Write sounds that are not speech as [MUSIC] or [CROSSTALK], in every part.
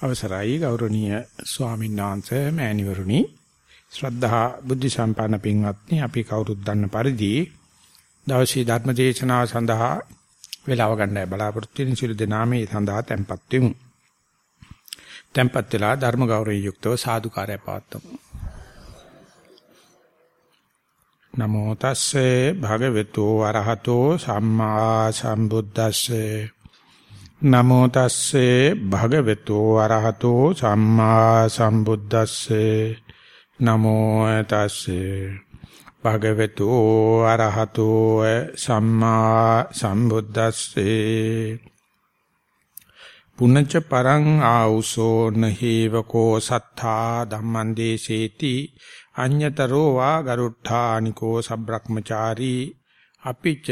අවසරයි ගෞරවනීය ස්වාමීන් වහන්සේ මෑණිවරුනි ශ්‍රද්ධා බුද්ධ සම්පන්න පින්වත්නි අපි කවුරුත් දන්න පරිදි දවසේ ධර්ම දේශනාව සඳහා වේලාව ගන්නයි බලාපොරොත්තු වෙන සිළු දෙනාමේ සඳහා tempත් වෙමු. tempත් වෙලා ධර්ම ගෞරවයෙන් යුක්තව සාදුකාරය පවත්වමු. නමෝ තස්සේ භගවතු වරහතෝ සම්මා සම්බුද්දස්සේ නමෝ තස්සේ භගවතු අරහතෝ සම්මා සම්බුද්දස්සේ. නමෝ තස්සේ භගවතු අරහතෝ සම්මා සම්බුද්දස්සේ. පුනච්ච පරං ආ우සෝ නහේවකෝ සත්තා ධම්මං දේසේති අඤ්‍යතරෝ වා ගරුට්ඨානිකෝ සබ්‍රක්‍මචාරී. අපිච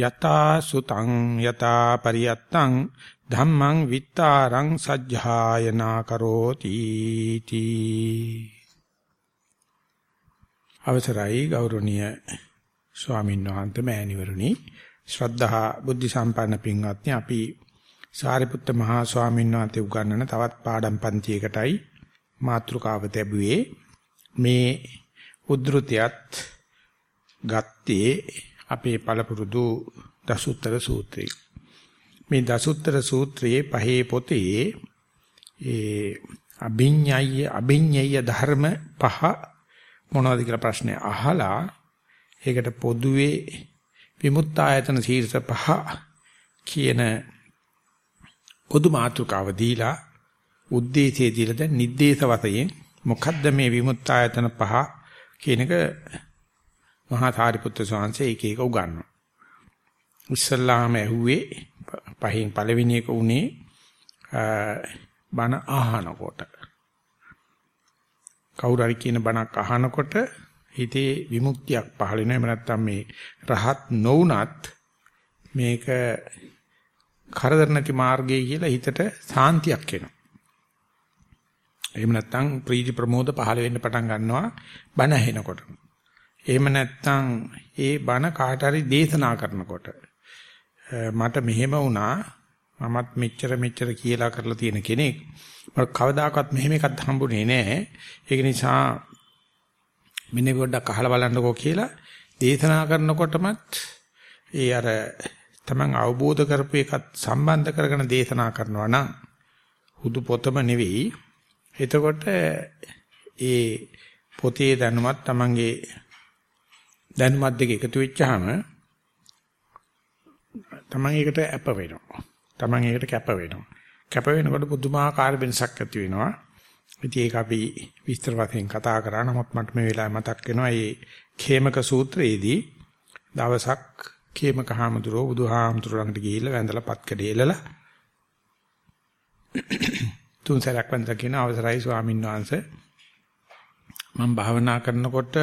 යතා සුතං යතා පරියත්තං ධම්මං විත්තාරං සජ්ජායනා කරෝති තී. අවසරයි ගෞරවනීය ස්වාමීන් වහන්සේ මෑණිවරුනි. ශ්‍රද්ධා බුද්ධ සම්පන්න පින්වත්නි අපි සාරිපුත්ත මහා ස්වාමීන් වහන්සේ උගන්වන තවත් පාඩම් පන්තියකටයි මාතෘකාව ලැබුවේ මේ උද්ෘතයත් ගත්තේ අපේ පළපුරුදු දසුත්තර සූත්‍රය. මේ දසුත්තර සූත්‍රයේ පහේ පොතේ ඒ අභිඤ්ඤය අභිඤ්ඤය ධර්ම පහ මොනවද කියලා ප්‍රශ්නේ අහලා ඒකට පොදුවේ විමුක්තායතන ශීර්ෂ පහ කියන පොදු මාතෘකාව දීලා උද්දේශය දීලා දැන් නිද්දේශ වශයෙන් මොකද්ද මේ විමුක්තායතන පහ කියන එක මහා සාරිපුත්‍ර ස්වාමීන් එක එක උගන්වනවා. ඉස්සල්ලාම ඇහුවේ පහෙන් පළවෙනි එක උනේ බණ අහනකොට. කවුරු හරි කියන බණක් අහනකොට හිතේ විමුක්තියක් පහළ වෙනවා. එහෙම නැත්නම් මේ රහත් නොවුනත් මේක කරදර නැති මාර්ගය කියලා හිතට සාන්තියක් එනවා. එහෙම නැත්නම් ප්‍රීති ප්‍රමෝද පහළ වෙන්න පටන් ගන්නවා බණ ඇහෙනකොට. එහෙම නැත්නම් ඒ බණ කාට හරි දේශනා කරනකොට මට මෙහෙම වුණා. මමත් මෙච්චර මෙච්චර කියලා කරලා තියෙන කෙනෙක්. මට කවදාකවත් මෙහෙම එකක් හම්බුනේ නැහැ. ඒක නිසා මෙන්න පොඩ්ඩක් අහලා බලන්නකෝ කියලා දේශනා කරනකොටමත් ඒ අර තමන් අවබෝධ කරපු එකත් සම්බන්ධ කරගෙන දේශනා කරනවා නම් හුදු පොතම නෙවෙයි. එතකොට ඒ පොතේ දැනුමත් තමන්ගේ දැනුමත් දෙක එකතු වෙච්චාම තමන් ඒකට අප වෙනවා. තමන් ඒකට කැප වෙනවා. කැප වෙනකොට පුදුමාකාර වෙනසක් ඇති වෙනවා. ඉතින් ඒක අපි විස්තර වශයෙන් කතා කරා. නමුත් මට මේ වෙලාවේ මතක් වෙනවා මේ khemaka සූත්‍රයේදී දවසක් khemක හාමුදුරුවෝ බුදුහාමුදුරුවෝ ළඟට ගිහිල්ලා වැඳලා පත්කඩේ එලලා [COUGHS] තුන් සැරයක් වැඳලා කියන අවසරයි ස්වාමීන් වහන්සේ මම භාවනා කරනකොට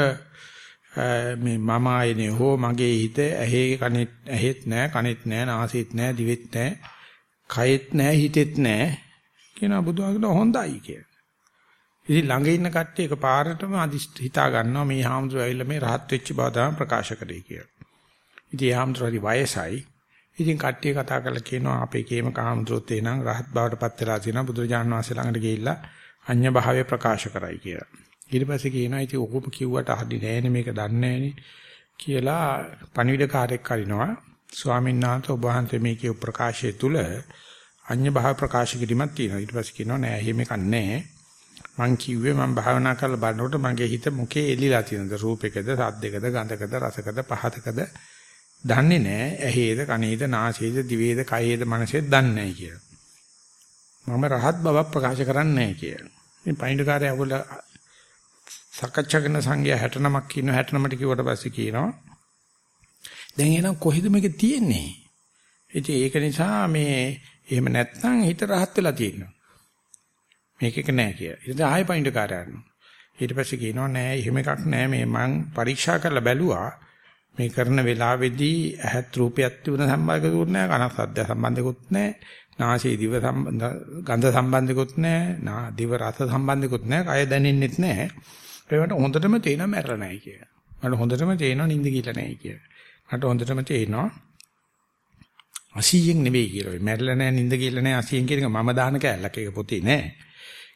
මේ මම ආයනේ හෝ මගේ හිත ඇහි කනෙත් ඇහෙත් නැහැ කනෙත් නැහැ නාසෙත් නැහැ දිවෙත් නැහැ කයෙත් නැහැ හිතෙත් නැහැ කියනවා බුදුහාමුදුරුවෝ හොඳයි කියලා. ඉතින් ළඟ ඉන්න කට්ටිය එක පාරටම හිතා ගන්නවා මේ හාමුදුරුවෝ ඇවිල්ලා මේ රහත් වෙච්ච බව තමයි ප්‍රකාශ කරේ කියලා. ඉතින් හාමුදුරුවෝ වයසයි. ඉතින් කට්ටිය කතා කරලා කියනවා අපේ කේම කාමුද්‍රොත් එනං රහත් බවට පත් වෙලා තියෙනවා බුදුරජාණන් වහන්සේ ළඟට ගිහිල්ලා අඤ්ඤ භාවය ප්‍රකාශ කරයි කියලා. ඊට පස්සේ කියනවා ඉතින් ඔකම කිව්වට හරි නෑනේ මේක දන්නේ නෑනේ කියලා පණිවිඩකාරයෙක් කරිනවා. ස්වාමීන් වහන්සේ ඔබ වහන්සේ මේ කියු ප්‍රකාශය තුල අඤ්ඤ භාව ප්‍රකාශ කිරීමක් තියෙනවා. ඊට පස්සේ කියනවා නෑ එහෙම එකක් නෑ. මං කිව්වේ මම භාවනා කරලා බලනකොට මගේ හිත මොකේ එලිලා තියෙනද රූපයකද සද්දයකද ගන්ධකද රසකද පහතකද? දන්නේ නෑ. ඇහේද කනේද නාසයේද දිවේද කයේද මනසේද දන්නේ නෑ කියලා. මම රහත් බවක් ප්‍රකාශ කරන්නේ නෑ කියලා. මේ පණිවිඩකාරය අවුල සාකච්ඡා කරන සංඝයා 69ක් ඉන්නවා 69ට කිව්වට පස්සේ කියනවා දැන් එහෙනම් කොහෙද මේක තියෙන්නේ? ඉතින් ඒක නිසා මේ එහෙම නැත්නම් හිත රහත් වෙලා තියෙනවා. මේක එක නෑ කියලා. ඉතින් ආයෙ පයින්ඩ කාර්යයන් ඊට පස්සේ කියනවා නෑ එහෙම එකක් නෑ. මේ මං පරීක්ෂා කරලා බැලුවා. මේ කරන වෙලාවේදී ඇහත් රූපයක් තිබුණ සම්බන්ධකුත් නෑ කන සද්ද සම්බන්ධකුත් නෑ නාසයේ දිව ගන්ධ සම්බන්ධකුත් නෑ නා දිව රස සම්බන්ධකුත් නෑ කය දැනෙන්නෙත් නෑ. ඒකට හොඳටම තේනවා මැරලා නැහැ කියලා. මට හොඳටම තේනවා නිින්ද කියලා නැහැ කියලා. මට හොඳටම තේනවා 80න් නෙවෙයි කියලා. ඔය මැරෙලා නැහැ නින්ද කියලා නැහැ 80න් කියන එක මම දාන කෑල්ලක් ඒක පොතේ නෑ.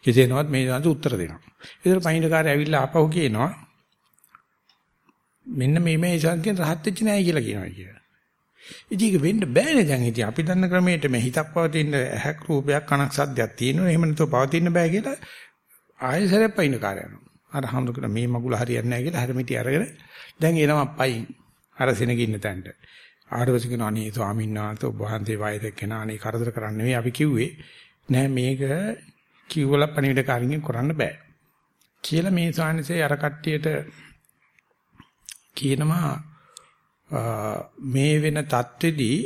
කෙසේනවත් මේ දාන්ත උත්තර දෙනවා. ඒතර පයින්ඩකාරය ඇවිල්ලා ආපහු කියනවා මෙන්න මේ මේ සංකේත රහත් වෙච්ච නෑ කියලා කියනවා කියලා. ඉතින් ඒක වෙන්න බෑනේ දැන් ඉතින් අපි දන්න ක්‍රමයට මේ හිතක් පවතින ඇහක් රූපයක් කනක් සද්දයක් තියෙනවා. එහෙම නැතුව පවතින්න බෑ කියලා ආයෙසරක් පයින්ඩකාරය යනවා. අර හමුදුකන මේ මගුල හරියන්නේ නැහැ කියලා හැරමිටි අරගෙන දැන් එනවා පයින් අර සෙනගින්න තැනට. ආඩවසි කියන අනේ ස්වාමීන් වහන්සේ ඔබ වහන්සේ වයසක කෙනා අනේ කරදර කරන්නේ නෙවෙයි. අපි කිව්වේ නෑ මේක කිව්වල පණිවිඩ කාරින්ගෙන් කරන්න බෑ. කියලා මේ ස්වාමීන්සේ අර කට්ටියට කියනවා මේ වෙන தත්ත්වෙදී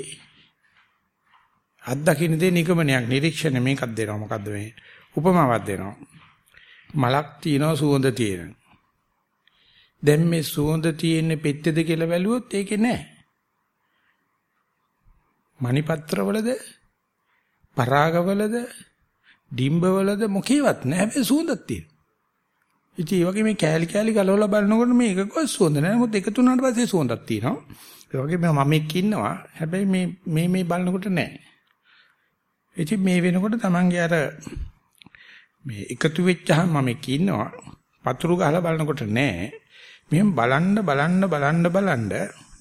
අත්දකින්න දේ නිගමනයක් නිරීක්ෂණ මේකක් දෙනවා. මොකද්ද මේ? උපමාවක් දෙනවා. මලක් තියෙනවා සුවඳ තියෙන දැන් මේ සුවඳ තියෙන්නේ පෙත්තේද කියලා බැලුවොත් ඒකේ නැහැ මණිපත්‍රවලද පරාගවලද ඩිම්බවලද මොකේවත් නැහැ හැබැයි සුවඳක් තියෙනවා. ඉතින් ඒ වගේ මේ කෑලි කෑලි ගලවලා බලනකොට මේ එකකවත් සුවඳ නැහැ. මොකද එකතු වුණාට පස්සේ සුවඳක් තියෙනවා. ඒ වගේ මම එක්ක ඉන්නවා. හැබැයි මේ මේ මේ බලනකොට නැහැ. ඉතින් මේ වෙනකොට Tamange අර මේ එකතු වෙච්චහම මම එක්ක ඉන්නවා. පතුරු ගහලා බලනකොට නැහැ. මෙහෙම බලන්න බලන්න බලන්න බලන්න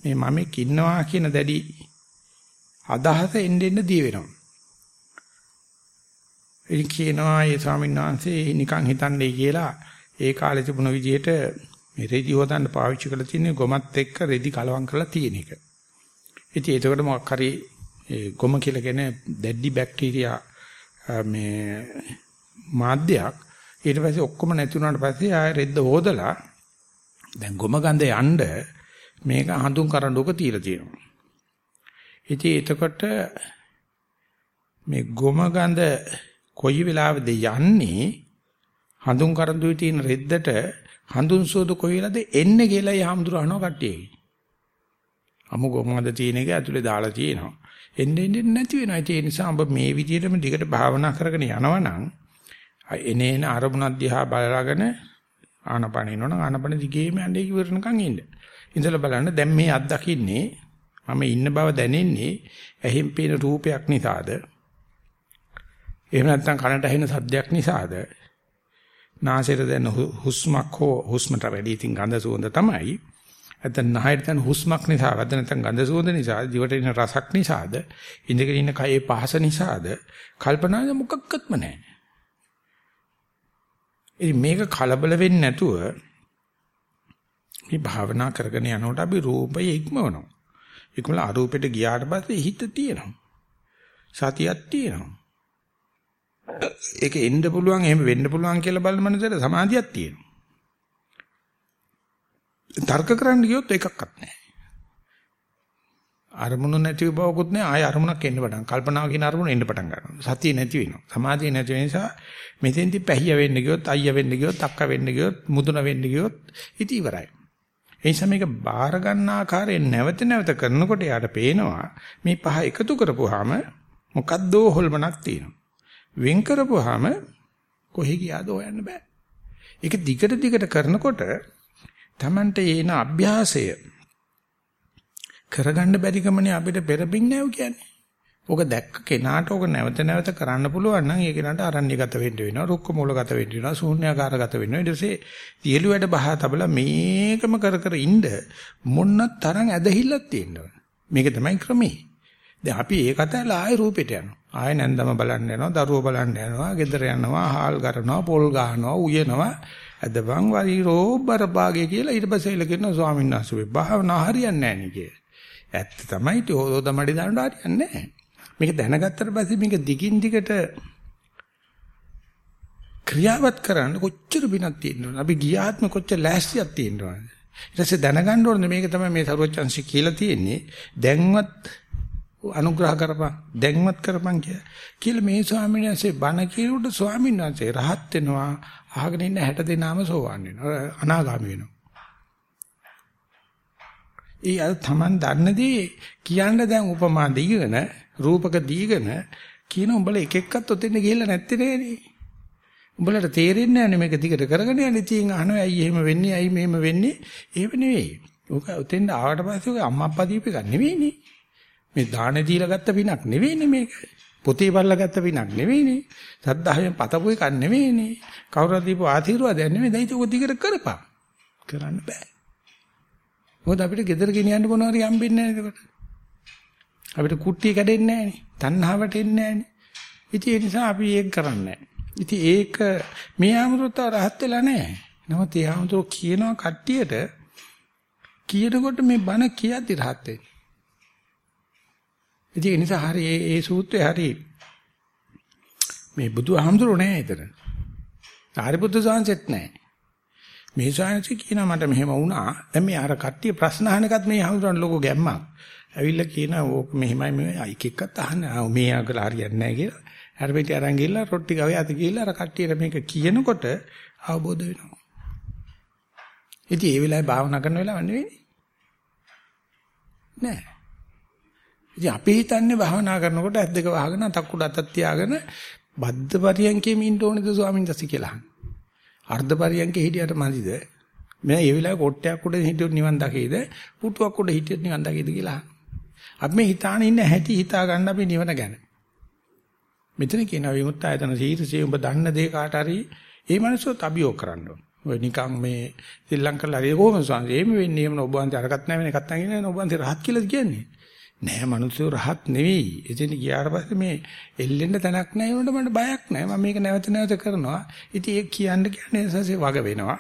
මේ මම එක්ක ඉන්නවා කියන දැඩි අදහස එන්න එන්න දී වෙනවා. ඉතින් කියනවා ඒ ස්වාමීන් වහන්සේ නිකන් හිතන්නේ කියලා ඒ කාලේ තිබුණ විදිහට මේ රෙදි හොදන්න පාවිච්චි කරලා තියෙන ගොමත් එක්ක රෙදි කලවම් කරලා තියෙන එක. ඉතින් ඒකට මොකක් හරි ඒ ගොම කියලා කියන දැඩි බැක්ටීරියා මේ මාධ්‍යයක් ඊට පස්සේ ඔක්කොම නැති වුණාට පස්සේ ආය රෙද්ද හොදලා දැන් ගොම ගඳ යන්න මේක හඳුන් කරඬුක තියලා තියෙනවා. ඉතින් එතකොට මේ ගොම ගඳ කොයි වෙලාවෙද යන්නේ හඳුන් කරඬුවේ තියෙන රෙද්දට හඳුන් සෝද කොයි වෙලාවද එන්නේ කියලා යහම්දුර අහනවා කට්ටියගේ. අමු ගොමද තියෙන එක ඇතුලේ දාලා තියෙනවා. එන්නේ එන්නේ නැති වෙනවා. ඒ නිසා ඔබ මේ විදිහටම දිගට භාවනා කරගෙන යනවනම් එනේන අරමුණක් දිහා බලලාගෙන ආනපන ඉන්නවනම් ආනපන දිගේම යන්නේ ඉවරනකන් ඉන්න. ඉඳලා බලන්න දැන් මේ අත්දකින්නේ මම ඉන්න බව දැනෙන්නේ ඇහිම් පේන රූපයක් නිසාද? එහෙම නැත්නම් කනට ඇහෙන සද්දයක් නිසාද? නාසයට දැනෙන හුස්මක් හෝ හුස්මට වැඩි ඉතින් ගඳ සුවඳ තමයි. නැත්නම් නහයට දැනෙන හුස්මක් නිසා, නැත්නම් නැත්නම් ගඳ සුවඳ නිසා, දිවට එන රසක් නිසාද? ඉඳගෙන ඉන්න කයේ පහස නිසාද? කල්පනාද මොකක්වත්ම නැහැ. ඉතින් මේක කලබල වෙන්නේ නැතුව මේ භාවනා කරගෙන යනකොට අපි රූපය ඉක්මවනවා. ඒකවල අරූපෙට ගියාට පස්සේ හිත තියෙනවා. සතියක් තියෙනවා. ඒක එන්න පුළුවන් එහෙම වෙන්න පුළුවන් කියලා බලන මනසට සමාධියක් තියෙනවා. තර්ක කරන්න ගියොත් එකක්වත් නැහැ. අරමුණු නැති බවකුත් නැහැ ආය අරමුණක් එන්න පටන් කල්පනාව කියන අරමුණ එන්න පටන් ගන්නවා. සතිය නැති වෙනවා. සමාධිය නැති වෙන නිසා මෙතෙන්දි පැහිය වෙන්න ගියොත් අයියා වෙන්න ගියොත් අක්ක වෙන්න ගියොත් මුදුන වෙන්න ගියොත් ඉති ඉවරයි. ඒ නිසා මේක බාර ගන්න ආකාරයෙන් නැවත නැවත කරනකොට යාට පේනවා මේ පහ එකතු කරපුවාම මොකද්දෝ හොල්මනක් තියෙනවා. වෙන් කරපුවාම කොහෙ ගියාද හොයන්න බෑ. ඒක දිගට දිගට කරනකොට Tamante එන අභ්‍යාසය කරගන්න බැරි ගමනේ අපිට පෙරපින් නැව කියන්නේ. ඕක දැක්ක කෙනාට ඕක නැවත නැවත කරන්න පුළුවන් නම් ඒ කෙනාට අරණ්‍යගත වෙන්න වෙනවා රුක්ක මූලගත වෙන්න වෙනවා ශූන්‍යාකාරගත වෙනවා. ඊට පස්සේ තියලු වැඩ බහ තබලා මේකම කර කර ඉන්න මොන්න තරම් ඇදහිල්ලක් තියෙනවද මේක තමයි ක්‍රමේ. දැන් අපි ඒ කතාවල ආයෙ රූපෙට යනවා. ආයෙ නැන්දම බලන්න යනවා දරුවෝ බලන්න යනවා ගෙදර යනවා හාල් කරනවා පොල් ගහනවා උයනවා. අදබන් වරිරෝ බරපාගේ කියලා ඊට පස්සේ ඉල කියනවා ස්වාමීන් වහන්සේ. භාවනා හරියන්නේ නැහැ නේ කිය. ඇත්ත තමයි තෝද මඩි දාන්න හරියන්නේ නැහැ. මේක දැනගත්තට පස්සේ මේක දිගින් දිගට ක්‍රියාවත් කරන්න කොච්චර බිනක් තියෙනවද? අපි ගියාත්ම කොච්චර ලෑස්තියක් තියෙනවද? ඊට පස්සේ දැනගන්න ඕනේ මේක තමයි මේ සරුවචන්සි කියලා තියෙන්නේ. දැන්වත් අනුග්‍රහ කරපන් දැන්වත් කරපන් කියලා මේ ස්වාමීන් වහන්සේ බණ කියනකොට ස්වාමීන් වහන්සේ රහත් වෙනවා අහගෙන ඉන්න 60 දෙනාම සෝවන් වෙනවා අනාගාමී වෙනවා ඒ අර Taman දන්නදී කියන්න දැන් උපමා දීගෙන රූපක දීගෙන කියන උඹලා එක එක්කත් ඔතෙන් ගිහිල්ලා නැත්තේ නේනේ. උඹලට තේරෙන්නේ නැහැ මේක දිගට කරගෙන යන්නේ. ඉතින් අහනවා ඇයි එහෙම වෙන්නේ? ඇයි මෙහෙම වෙන්නේ? ඒව නෙවෙයි. ඕක ඔතෙන් ආවට පස්සේ ඔය අම්මා අප්පා දීප එක නෙවෙයිනේ. මේ දාන දීලා ගත්ත පිනක් නෙවෙයිනේ මේක. පොතේ බලලා ගත්ත පිනක් නෙවෙයිනේ. සද්ධායෙන් පතපු එකක් නෙවෙයිනේ. කවුරුද දීපු ආශිර්වාදයක් නෙවෙයි. දැන් ඒක දිගට කරපන්. කරන්න බෑ. මොකද අපිට ගෙදර ගෙනියන්න මොනවා හරි හම්බෙන්නේ නැහැ එතකොට. අපිට කුට්ටිය කැඩෙන්නේ නැහනේ. තණ්හාවට එන්නේ නැහනේ. ඉතින් ඒ නිසා අපි ඒක කරන්නේ ඉතින් ඒක මේ ආමතුරුත් රහත් වෙලා නැහැ. නමුත් ඒ ආමතුරු කියනවා කට්ටියට කියනකොට මේ බණ කියද්දි රහත් වෙන්නේ. ඉතින් ඒ නිසා හරි ඒ ඒ සූත්‍රය හරි මේ බුදුහාමුදුරුවෝ නෑ එතන. සාරිපුත්‍ර සාංශෙත් නෑ. මේ සාංශ කියනවා මට මෙහෙම වුණා. දැන් මේ අර කට්ටිය ප්‍රශ්න අහන එකත් මේ හඳුනන ලොකෝ ගැම්මක්. ඇවිල්ලා කියනවා ඕක මෙහෙමයි මේ අයික එක්කත් අහන්න. මේ අගල හරියන්නේ නැහැ කියලා. අර පිටි අරන් ගිහලා රොට්ටි ගාවේ අත ගිහලා අර කට්ටියට මේක කියනකොට අවබෝධ වෙනවා. ඉතින් ඒ වෙලාවේ භාවනා කරන වෙලාව නෙවෙයි. නෑ. ඉතින් අපි හිතන්නේ භාවනා කරනකොට ඇස් දෙක වහගෙන අතක් උඩ අතක් තියාගෙන බද්ද පරියන්කේ මින්ට ඕනේද ස්වාමීන් වහන්සේ කියලා. අර්ධ පරියන්කේ හිටියට මදිද? මම ඒ වෙලාවේ කොට්ටයක් උඩ හිටියොත් නිවන් දකේද? පුටුවක් උඩ හිටියොත් නිවන් දකේද කියලා. අපි මේ හිතාන ඉන්න හැටි හිතා ගන්න අපි නිවන ගැන. මෙතන කියන විමුක්ත ආයතන සීරසේ ඔබ දන්න දේ කාට හරි ඒ මනසොත් අභියෝග කරන්න ඕන. ඔය නිකන් මේ ශ්‍රී ලංකාවේ හරි කොහොමද සංසේ එහෙම වෙන්නේ එහෙම ඔබ වහන්සේ අරකට නැහැ වෙන එකක් නැහැ ඔබ වහන්සේ රහත් කියලා කියන්නේ. නෑ මිනිස්සු රහත් නෙවෙයි. එතන ගියාට පස්සේ මේ එල්ලෙන්න තැනක් නැහැ වුණාට මට බයක් නැහැ. මම මේක නැවත නැවත කරනවා. ඉතින් ඒක කියන්න කියන්නේ සසේ වග වෙනවා.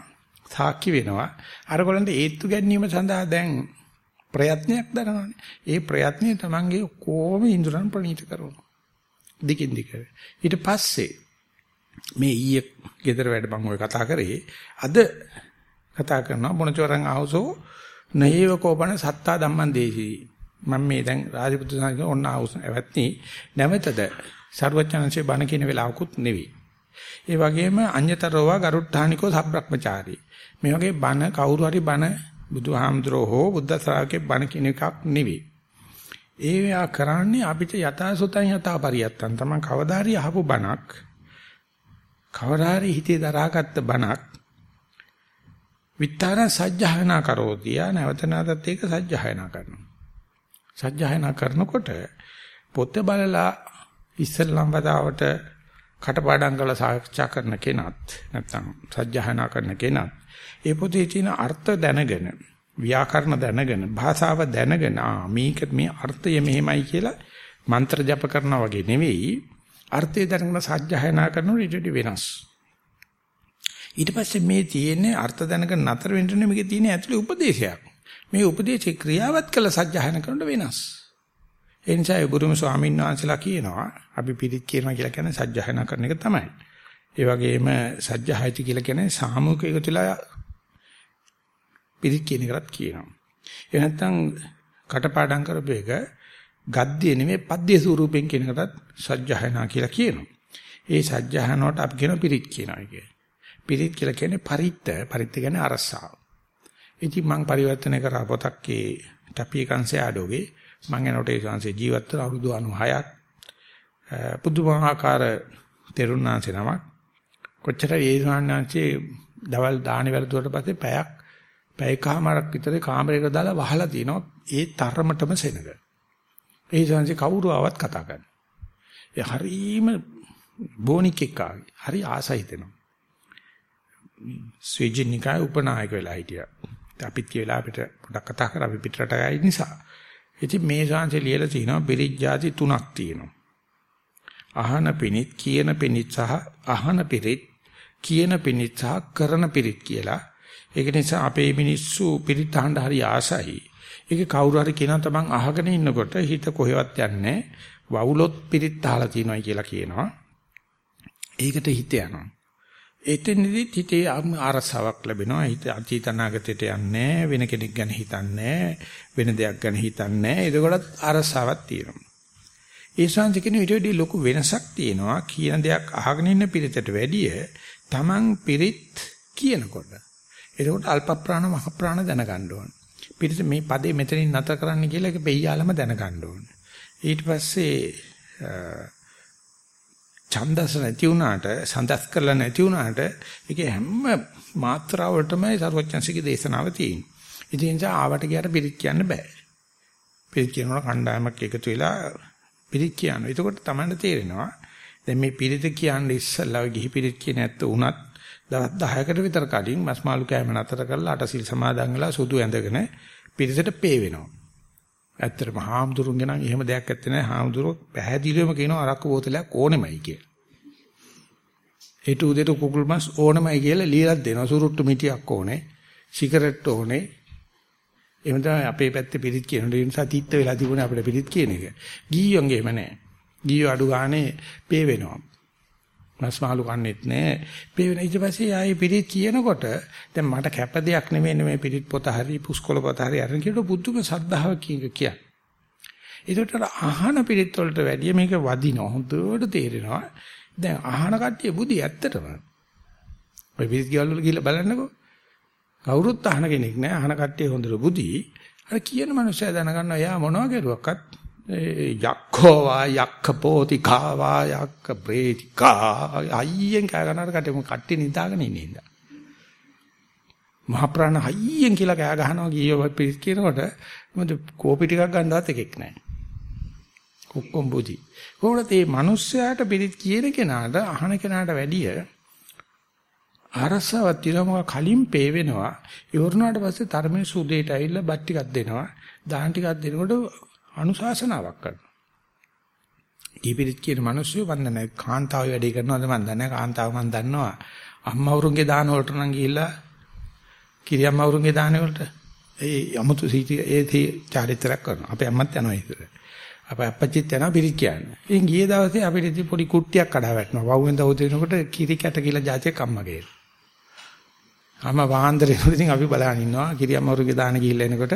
සාක්ෂි වෙනවා. අරගොල්ලන්ට ඒත්තු ගැනීම සඳහා දැන් ප්‍රයත්නයක් දරනවානේ. ඒ ප්‍රයත්නය තමන්ගේ කොහොම ඉන්ද්‍රයන් ප්‍රණීත කරනවා. දිගින් දිග. ඊට පස්සේ මේ ඊයේ ගෙදර වැඩ මම ඔය කතා කරේ අද කතා කරනවා මොනචෝරන් ආවසෝ නේව කෝපන සත්තා ධම්මං දේශී මම මේ දැන් රාජපුත්‍ර සාංශ ඔන්න ආවුස් ඇවත්නි නැවතද සරුවචනංශේ බණ කියන වෙලාවකුත් නෙවෙයි. ඒ වගේම අඤ්‍යතරෝව ගරුට්ටානිකෝ සබ්‍රක්‍මචාරී. මේ වගේ බණ කවුරු හරි බණ බුදුහාමුදුරෝ හෝ බුද්ධ ශ්‍රාවකේ බණ කියන එකක් නෙවෙයි. ඒවා කරන්නේ අපිට යථාසුතං යථා පරියත්තන් තමයි කවදා හරි අහපු බණක් කවදා හරි හිතේ දරාගත්ත බණක් විතරන සජ්ජහායනා කරෝතිය. නැවත නැවතත් ඒක සජ්ජහායනා කරනවා. සජ්ජහායනා කරනකොට පොත බලලා ඉස්සෙල්ලම් වතාවට කටපාඩම් කරලා සාකච්ඡා කරන කෙනත් නැත්නම් සජ්ජහායනා කරන කෙනත් ඒ පොතේ තියෙන අර්ථ දැනගෙන ව්‍යාකරණ දැනගෙන භාෂාව දැනගෙන ආ මේක මේ අර්ථය මෙහෙමයි කියලා මන්ත්‍ර ජප කරනවා වගේ නෙවෙයි අර්ථය දැනගෙන සජ්ජහායනා කරනකොට ඊට වෙනස්. ඊට පස්සේ මේ තියෙන්නේ අර්ථ දැනගෙන නතර වෙන්න මේකේ තියෙන ඇතුලේ උපදේශයක්. මේ උපදේශේ ක්‍රියාවත් කළ සජ්ජහායන කරනකොට වෙනස් ඒ නිසා ඒ බුදුම ස්වාමීන් වහන්සේලා කියනවා අපි පිළිත් කියනවා කියලා කියන්නේ සජ්ජහායන කරන එක තමයි ඒ වගේම සජ්ජහායිති කියලා කියන්නේ සාමූහික එකතුලා පිළිත් කියන එකත් කියනවා. ඒ නැත්තම් කටපාඩම් කරපු එක ගද්දිය නෙමෙයි පද්‍ය ස්වරූපෙන් කියන එකටත් සජ්ජහායනා කියලා කියනවා. ඒ සජ්ජහානවට අපි කියන පිළිත් කියනවා කියන්නේ. පිළිත් කියලා කියන්නේ පරිත්ත, පරිත්ත කියන්නේ අරසාව. ඉතින් මම පරිවර්තනය කරා පොතක් ඒ ටපී කන්සේ ආඩෝගේ මම යනකොට ඒ සංසේ ජීවත් වුණ අවුරුදු 96ක් පුදුමාකාර තෙරුණාංශ නමක් කොච්චර ඒ ස්වාමීනාංශේ දවල් දාහනේ වැරදුවට පස්සේ පැයක් පැයකමාරක් විතර කාමරයකට දාලා වහලා තිනවා ඒ තරමටම සෙනග. ඒ සංසේ කවුරු ආවත් කතා කරනවා. ඒ හරීම බොනික් එක්කාගේ. හරි ආසයි හිතෙනවා. ස්විජිනිකා උපනායක වෙලා හිටියා. අපිත් කියලා අපිට පොඩක් කතා කරා අපි පිටරට ගිය නිසා. ඉතින් මේ ශාංශය ලියලා තිනවා බිරිජ්ජාති තුනක් තියෙනවා. අහන පිනිත් කියන පිනිත් සහ අහන පිරිත් කියන පිනිත් සහ කරන පිරිත් කියලා. ඒක නිසා අපේ මිනිස්සු පිරිත් අහන්න හරි ආසයි. ඒක කවුරු හරි කියනවා තමන් අහගෙන ඉන්නකොට හිත කොහෙවත් යන්නේ වවුලොත් පිරිත් අහලා තියෙනවා කියලා කියනවා. ඒකට හිත යනවා. එතනදි හිතේ අරසාවක් ලැබෙනවා. හිත අතීත අනාගතයට යන්නේ වෙන කෙනෙක් ගැන හිතන්නේ වෙන දෙයක් ගැන හිතන්නේ. එතකොටත් අරසාවක් තියෙනවා. ඒ ශාන්තිකින ඊටදී ලොකු වෙනසක් තියෙනවා. කියන දෙයක් අහගෙන ඉන්න පිරිතට වැඩිය තමන් පිරිත් කියනකොට. එතකොට අල්ප ප්‍රාණ මහ ප්‍රාණ දැනගන්න ඕන. පිරිත මේ පදේ මෙතනින් නැතර කරන්න කියලා ඒක බෙයියාලම දැනගන්න ඕන. ඊට පස්සේ ඡන්දස නැති වුණාට සඳස් කරලා නැති වුණාට ඒකේ හැම මාත්‍රාවලටමයි සරුවචන්සිකේ දේශනාව තියෙන්නේ. ඉතින් ඒ නිසා ආවට ගියට පිළිත් කියන්න බෑ. පිරිත් කියනකොට කණ්ඩායමක් එකතු වෙලා පිරිත් කියනවා. එතකොට තමයි තේරෙනවා දැන් මේ පිරිත කියන්නේ ඉස්සල්ලා ගිහි පිරිත් කියන ඇත්ත උනත් දවස් 10කට විතර කලින් මස් මාළු කෑම නතර කරලා අටසිල් සමාදන් වෙලා සුදු ඇඳගෙන පිරිසට පේ වෙනවා. ඇත්තටම හාමුදුරුන්ගේ නම් එහෙම දෙයක් ඇත්තේ නැහැ. හාමුදුරුවෝ පැහැදිලිවම කියනවා අරක්කු බෝතලයක් ඕනෙමයි කියලා. ඒට උදේට කුකුල් මස් ඕනෙමයි කියලා ලියලා දෙනවා. සුරුට්ටු මිටියක් ඕනේ. සිගරට් ඕනේ. එහෙම තමයි අපේ පැත්තේ පිළිත් කියන දේ නිසා තිත්ත වෙලා තිබුණේ අපිට පිළිත් කියන එක. ගීයෝන්ගේ එහෙම නැහැ. ගීයෝ අඩු ගානේ පේ වෙනවා. මස් මාළු කන්නේත් නැහැ. පේ වෙන ඊට පස්සේ ආයේ පිළිත් කියනකොට දැන් මට කැප දෙයක් නෙමෙයි මේ පිළිත් පොත හරි පුස්කොළ පොත හරි අරන් කියනකොට බුදුම සද්ධාව කිය. ඒකට අහන පිළිත් වලට වැඩිය මේක වදිනවා. හොඳට තේරෙනවා. දැන් අහන කට්ටිය බුදි ඇත්තටම. ඔය පිළිත් කියවල ගිහලා බලන්නකෝ. කවුරුත් අහන කෙනෙක් නෑ අහන කට්ටිය හොඳට බුදි. අර කියන මනුස්සයා දැනගන්නවා එයා මොනවා කරුවක්වත් යක්ඛෝවා යක්ඛපෝතිකාවා යක්ඛ ප්‍රේතිකා අයියෙන් කෑ ගන්නවට කටේ කට්ටිය නිදාගෙන ඉන්නේ ඉඳා. මහ ප්‍රාණ හයියෙන් කියලා කෑ ගහනවා ගියෝ පිළිත් කියනකොට මොකද කෝපි ටිකක් ගන්නවත් එකෙක් නැහැ. ඔක්කොම බුදි. කොහොමද මේ මිනිස්යාට පිළිත් කියන කෙනාට අහන කෙනාට වැඩිය අරසාවක් තිරමක කලින් පේ වෙනවා. ඉවරනාට පස්සේ තරමේ සුදේට ඇවිල්ලා බත් ටිකක් දෙනවා. දාන ටිකක් දෙනකොට අනුශාසනාවක් කරනවා. ඊපිරිත් කියන මිනිස්සු වන්දනයි කාන්තාව වැඩේ කරනවද මන් දන්නේ කාන්තාව මන් දන්නවා. අම්මවරුන්ගේ දාන වලට නම් ගිහිල්ලා කිරියම්මවරුන්ගේ දාන වලට ඒ අමුතු සීටි ඒ චාරිත්‍රාක් කරනවා. අපේ අම්මත් යනවා ඒක. අපේ අපච්චිත් යනවා පිරිත් කියන්නේ. ඉතින් ගියේ දවසේ අපිට ඉතින් පොඩි කුට්ටියක් කඩා වැටෙනවා. වව්වෙන් දවස් දෙනකොට කිරි කැට කියලා જાතියක් අම්මගේ. අම්ම වාහන්දරේ ඉතින් අපි බලන් ඉන්නවා කිරියම්මවරුගේ දාන ගිහිල්ලා එනකොට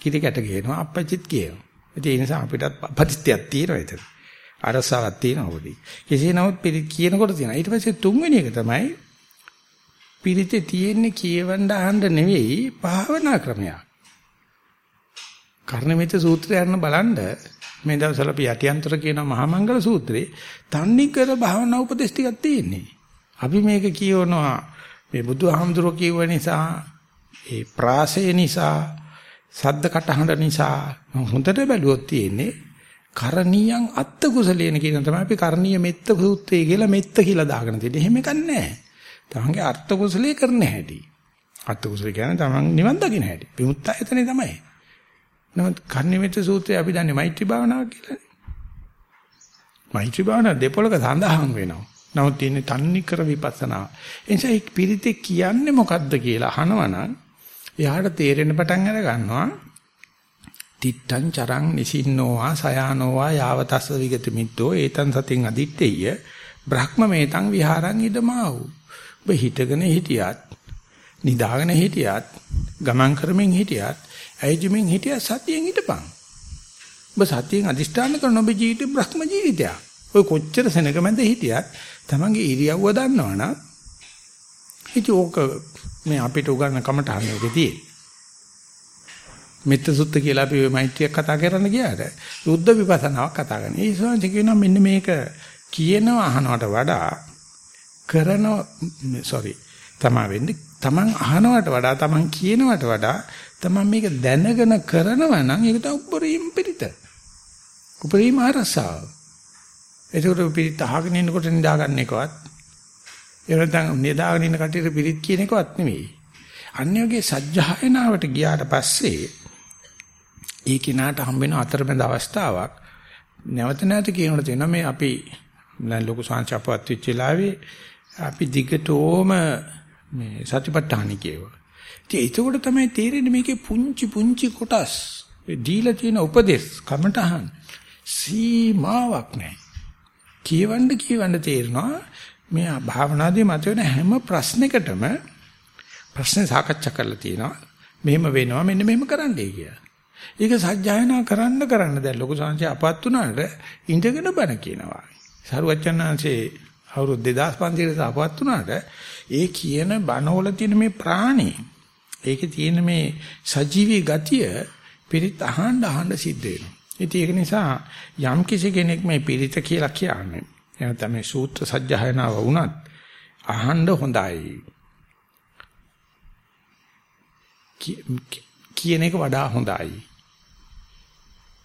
කිරි කැට ගේනවා අපච්චිත් කියනවා. ඉතින් ඒ නිසා අපිටත් අපදිත්‍යයක් තියෙනවා ඒතර. අරසාවක් තියෙනවා පොඩි. කෙසේ නමුත් පිරි කියනකොට තියෙනවා. ඊට පස්සේ තුන්වෙනි එක තමයි පිරිතේ තියෙන්නේ කියවන්න අහන්න නෙවෙයි භාවනා ක්‍රමයක්. කර්ණමිත සූත්‍රය අරන බලන්න මේ දවස්වල අපි යටිඅන්තර කියන මහා මංගල සූත්‍රේ තන්නේ කර භාවනා උපදේශ ටිකක් තියෙන්නේ. අපි මේක කියවනවා මේ බුදුහාමුදුරුවෝ කියව නිසා ඒ ප්‍රාසය නිසා සද්ද කටහඬ නිසා හොඳට බැලුවොත් තියෙන්නේ කරණීයන් අත්ත කුසලේන කියන තමයි අපි කරණීය මෙත්ත සූත්‍රය කියලා මෙත්ත කියලා දාගෙන තියෙන්නේ. එහෙම එකක් නැහැ. තමන්ගේ අර්ථ කුසලයේ කරන්න හැටි. අර්ථ කුසල කියන්නේ තමන් නිවන් දකින්න හැටි. විමුක්තය එතනේ තමයි. නමුත් කර්ණිමිත සූත්‍රය අපි දන්නේ මෛත්‍රී භාවනාව කියලා. මෛත්‍රී භාවනාව දෙපොලක සඳහන් වෙනවා. නමුත් තියෙන්නේ තන්නේ කර විපස්සනා. එනිසා ඒ පිරිතේ කියන්නේ මොකද්ද කියලා අහනවනම් එයාට තේරෙන්න පටන් අර ගන්නවා. තිත්තං චරං නිසින්නෝවා සයානෝවා යාවතස්ස විගත මිද්දෝ ඒතං සතින් අදිත්තේය බ්‍රහ්මමේතං විහාරං ඉදමාවු. ඔබ හිටගෙන හිටියත් නිදාගෙන හිටියත් ගමන් කරමින් හිටියත් ඇයිජමින් හිටියත් සතියෙන් හිටපන්. ඔබ සතියෙන් අදිෂ්ඨාන කරන ඔබ ජීවිතේ බ්‍රහ්ම ජීවිතයක්. ඔය කොච්චර සෙනග මැද හිටියත් තමන්ගේ ඉරියව්ව දන්නවනම් ඉතින් ඕක මේ අපිට උගන්න කමටහන් එකේ තියෙන්නේ. මෙත්ත සුත්ත කියලා අපි ওই මෛත්‍රියක් කතා කරන්න ගියාට යුද්ධ විපස්සනාවක් කතා කරනවා. ඒ සෝන්ති කියනවා මෙන්න මේක කියනවා අහනවට වඩා කරන sorry තමා වෙන්නේ තමන් අහනවට වඩා තමන් කියනවට වඩා තමන් මේක දැනගෙන කරනවා නම් ඒක තමයි උපරිම පිළිත. උපරිම අරසාව. ඒකට පිළිත අහගෙන ඉන්නකොට නිදා ගන්න එකවත් එහෙම නැත්නම් නිදාගෙන ඉන්න කටියට පිළිත් කියන එකවත් නෙමෙයි. අන්‍යෝගේ සජ්ජායනාවට ගියාට පස්සේ ඒ කිනාට හම්බෙන අතරමැද අවස්ථාවක් නැවත නැවත කියනකොට තියෙනවා මේ අපි දැන් ලොකු සංචපවත් වෙච්ච වෙලාවේ අපි දිගටම මේ සතිපට්ඨාන කියව. ඉතින් ඒකෝට තමයි තේරෙන්නේ මේකේ පුංචි පුංචි කොටස් දීලා තියෙන උපදේශ කමටහන් සීමාවක් නැහැ. කියවන්න කියවන්න තේරෙනවා මේ භාවනාදී මතුවෙන හැම ප්‍රශ්නයකටම ප්‍රශ්න සාකච්ඡා කරලා තියෙනවා. මෙහෙම වෙනවා මෙන්න මෙහෙම කරන්නයි කියලා. ඒක සත්‍යයනා කරන්න කරන්න දැන් ලොකු සංසය අපත් උනාට ඉඳගෙන බණ කියනවා. සරුවච්චන්හන්සේ අවුරුදු 2500 අපත් උනාට ඒ කියන බණවල තියෙන මේ ප්‍රාණි ඒකේ තියෙන මේ සජීවී ගතිය පිරිත් අහන්න අහන්න සිද්ධ වෙනවා. ඉතින් ඒක නිසා යම් කිසි කෙනෙක් මේ පිරිත කියලා කියන්නේ එහෙනම් මේ සූත්‍ර සජ්ජායනාව වුණත් අහන්න හොඳයි. කියන එක වඩා හොඳයි.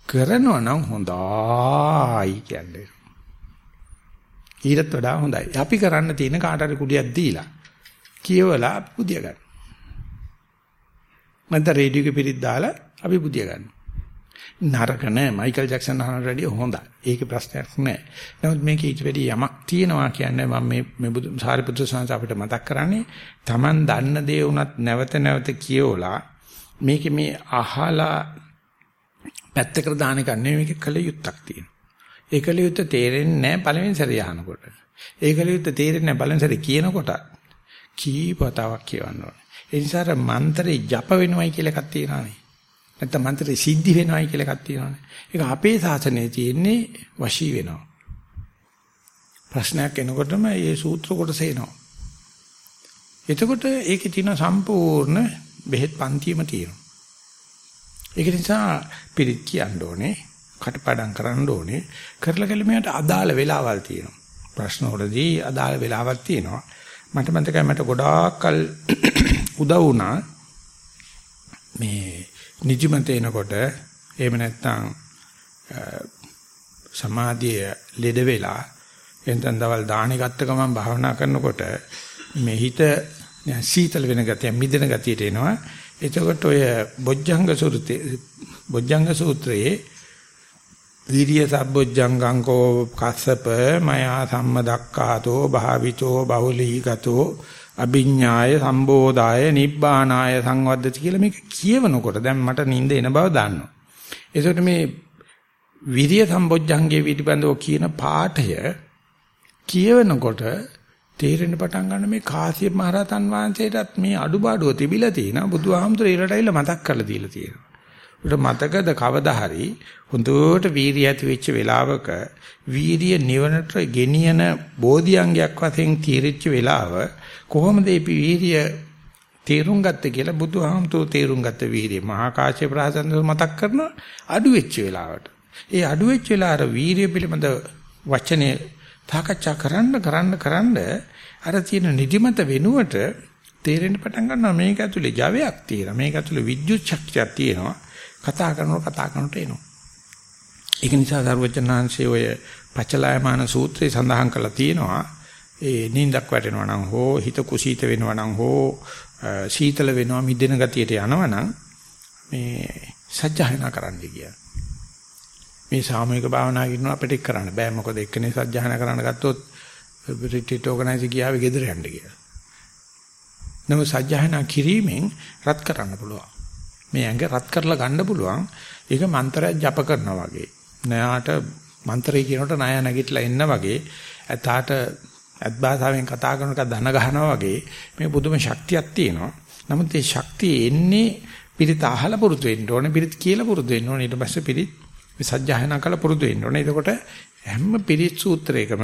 කරනවා නම් හොඳයි කියන්නේ. ඊටත් වඩා හොඳයි. අපි කරන්න තියෙන කාට හරි කුඩියක් දීලා කියවලා පුදිය ගන්න. මන්ට රේඩියෝ එකේ පිරිත් දාලා අපි පුදිය ගන්න. නරක නෑ මයිකල් ජැක්සන් අහනට වැඩිය හොඳයි. ඒකේ ප්‍රශ්නයක් නෑ. නමුත් මේකේ ඊට වැඩිය යමක් තියෙනවා කියන්නේ මම මේ මේ බුදු සාරිපුත්‍ර සංස අපිට මතක් කරන්නේ Taman දන්න දේ උනත් නැවත නැවත කියවලා මේකේ මේ අහලා පැත්තකට දාන එක නෙවෙයි මේකේ කල යුත්තක් තියෙනවා. ඒ කල යුත්ත තේරෙන්නේ නැහැ පළවෙනි සැරේ අහනකොට. ඒ කල යුත්ත තේරෙන්නේ නැහැ පළවෙනි සැරේ කියනකොට කීපතාවක් කියවන්න ඕනේ. ඒ නිසා අර මන්ත්‍රේ ජප වෙනවයි කියලා එකක් තියෙනවානේ. නැත්නම් මන්ත්‍රේ සිද්ධි වෙනවයි කියලා එකක් තියෙනවානේ. ඒක අපේ සාසනයේ තියෙන්නේ වශී වෙනවා. ප්‍රශ්නයක් එනකොටම මේ සූත්‍ර කොටස එනවා. එතකොට ඒකේ තියෙන සම්පූර්ණ බෙහෙත් පන්තියම තියෙනවා. ඒක නිසා පිළිත් කියන්න ඕනේ, කටපාඩම් කරන්න ඕනේ. කරලා කලමයට අදාළ වෙලාවල් තියෙනවා. ප්‍රශ්න වලදී අදාළ වෙලාවක් තියෙනවා. මට මතකයි මට ගොඩාක් කල් [COUGHS] උදව් වුණා මේ නිදිමත එනකොට එහෙම නැත්නම් සමාධිය ලෙඩ වෙලා එතෙන් දවල් දාහනේ ගත්ත ගමන් භාවනා කරනකොට මේ හිත සීතල වෙන ගතිය මිදෙන ගතියට එනවා. එතකොට ඔය බොජ්ජංග සූත්‍රයේ බොජ්ජංග සූත්‍රයේ විරිය සබ්බොජ්ජංගං කෝ කස්සප මයා සම්මදක්කාතෝ භාවිතෝ බහුලීගතෝ අභිඥාය සම්බෝධාය නිබ්බානාය සංවද්දති කියලා මේක කියවනකොට දැන් මට නිින්ද එන බව දන්නවා. ඒසොට මේ විරිය සම්බොජ්ජංගේ පිටිබඳව කියන පාඨය කියවනකොට තේරෙන්න පටන් ගන්න මේ කාසියප මහරහතන් වහන්සේටත් මේ අඩුපාඩුව තිබිලා තියෙනවා බුදුහාමුදුර ඊළට ඇවිල්ලා මතක් කරලා දීලා තියෙනවා. උට මතකද කවදා හරි හොඳට වීරිය ඇති වෙච්ච වෙලාවක වීරිය නිවනට ගෙනියන බෝධිඅංගයක් වශයෙන් තීරිච්ච වෙලාව කොහොමද මේ වීරිය තේරුම් ගත්තේ කියලා බුදුහාමුදුරුවෝ තේරුම් ගත්ත වීරිය. මහා කාශ්‍යප ප්‍රහසන්ව මතක් කරනවා අඩු වෙච්ච වෙලාවට. ඒ අඩු වෙච්ච වෙලාව අර වීරිය පිළිබඳ වචනේ සාකච්ඡා කරන්න කරන්න කරන්න අර තියෙන නිදිමත වෙනුවට තේරෙන්න පටන් ගන්නවා. මේක ඇතුලේ ජවයක් තියෙනවා. මේක ඇතුලේ විද්‍යුත් ශක්තියක් තියෙනවා. කතා කරනකොට කතා කරනකොට එනවා ඒක නිසා සර්වචනාංශයේ ඔය පචලායමාන සූත්‍රය සඳහන් කරලා තියෙනවා ඒ නිින්දක් වැටෙනවා නම් හෝ හිත කුසීත වෙනවා නම් හෝ සීතල වෙනවා මිදෙන ගතියට යනවා නම් මේ සත්‍යයනා කරන්න කියලා. මේ සාමූහික භාවනා කරන අපිට කරන්න බෑ මොකද එක්කනේ සත්‍යයනා කරන්න ගත්තොත් රිට්‍රීට් ඕගනයිසර් ගියාවේ ගෙදර යන්න කියලා. නමුත් සත්‍යයනා කිරීමෙන් රත් කරන්න පුළුවන්. මේ ඇඟ රත් කරලා ගන්න පුළුවන්. ඒක මන්ත්‍රයක් ජප කරනවා වගේ. නයාට මන්ත්‍රය කියනකොට නයා නැගිටලා එන්න වගේ ඇතාට ඇත් භාෂාවෙන් කතා කරන එක දන ගහනවා වගේ මේ පුදුම ශක්තියක් තියෙනවා. නමුත් ඒ ශක්තිය එන්නේ පිරිත අහලා පුරුදු වෙන්න ඕනේ. පිරිත කියලා පුරුදු වෙන්න ඕනේ. ඊට පස්සේ පිරිත් විසජ්ජායනා කළ පුරුදු වෙන්න ඕනේ. එතකොට හැම පිරිත් සූත්‍රයකම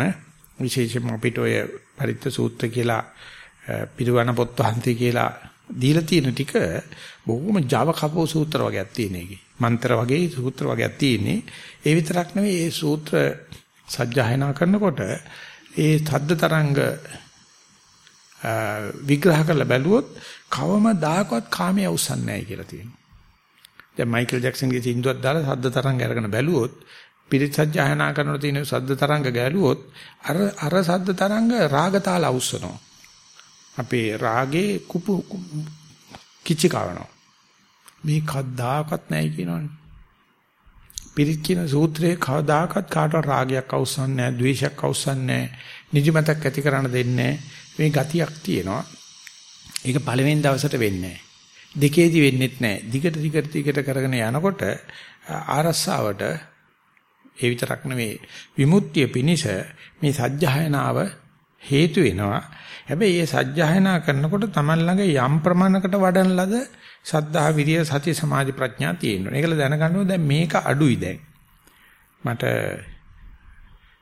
විශේෂයෙන්ම අපිට ඔය පරිත්‍ත සූත්‍ර කියලා පිරුවන පොත් වහන්සේ කියලා දීලා තියෙන ටික බොහොම Java කපෝ සූත්‍ර වගේක් තියෙන එකේ. මන්ත්‍ර වගේ සූත්‍ර වගේක් තියෙන්නේ. ඒ විතරක් නෙවෙයි මේ සූත්‍ර සජ්ජායනා කරනකොට ඒ සද්ද තරංග විග්‍රහ කරලා බැලුවොත් කවමදාකවත් කාමයේ අවසන් නැහැ කියලා තියෙනවා. දැන් මයිකල් ජැක්සන්ගේ සින්දුවක් දාලා සද්ද තරංග අරගෙන බැලුවොත් පිරිත් සජ්ජායනා කරනකොට තියෙන සද්ද තරංග ගැලුවොත් අර අර සද්ද තරංග රාගතාල අවසනවා. අපේ රාගේ කුපු කිචි කවනවා. මේ කද්දාකත් නැහැ කියනවනේ. පිරිත් කියන සූත්‍රයේ කවදාකවත් කාටවත් රාගයක් අවසන් නැහැ, ද්වේෂයක් අවසන් නැහැ, නිදිමතක් ඇති කරන්න දෙන්නේ මේ ගතියක් තියෙනවා. ඒක පළවෙනි දවසට වෙන්නේ දෙකේදී වෙන්නේත් නැහැ. දිගට දිගට දිගට කරගෙන යනකොට ආරස්සාවට ඒ විතරක් නෙවෙයි විමුක්තිය පිනිස මේ සත්‍යයනාව හේතු වෙනවා. හැබැයි මේ සත්‍යයනා කරනකොට Taman ළඟ යම් ප්‍රමාණයකට වඩන ලද සද්ධා විරිය සති සමාධි ප්‍රඥා තියෙනවා. ඒකල දැනගන්න ඕනේ දැන් මේක අඩුයි දැන්. මට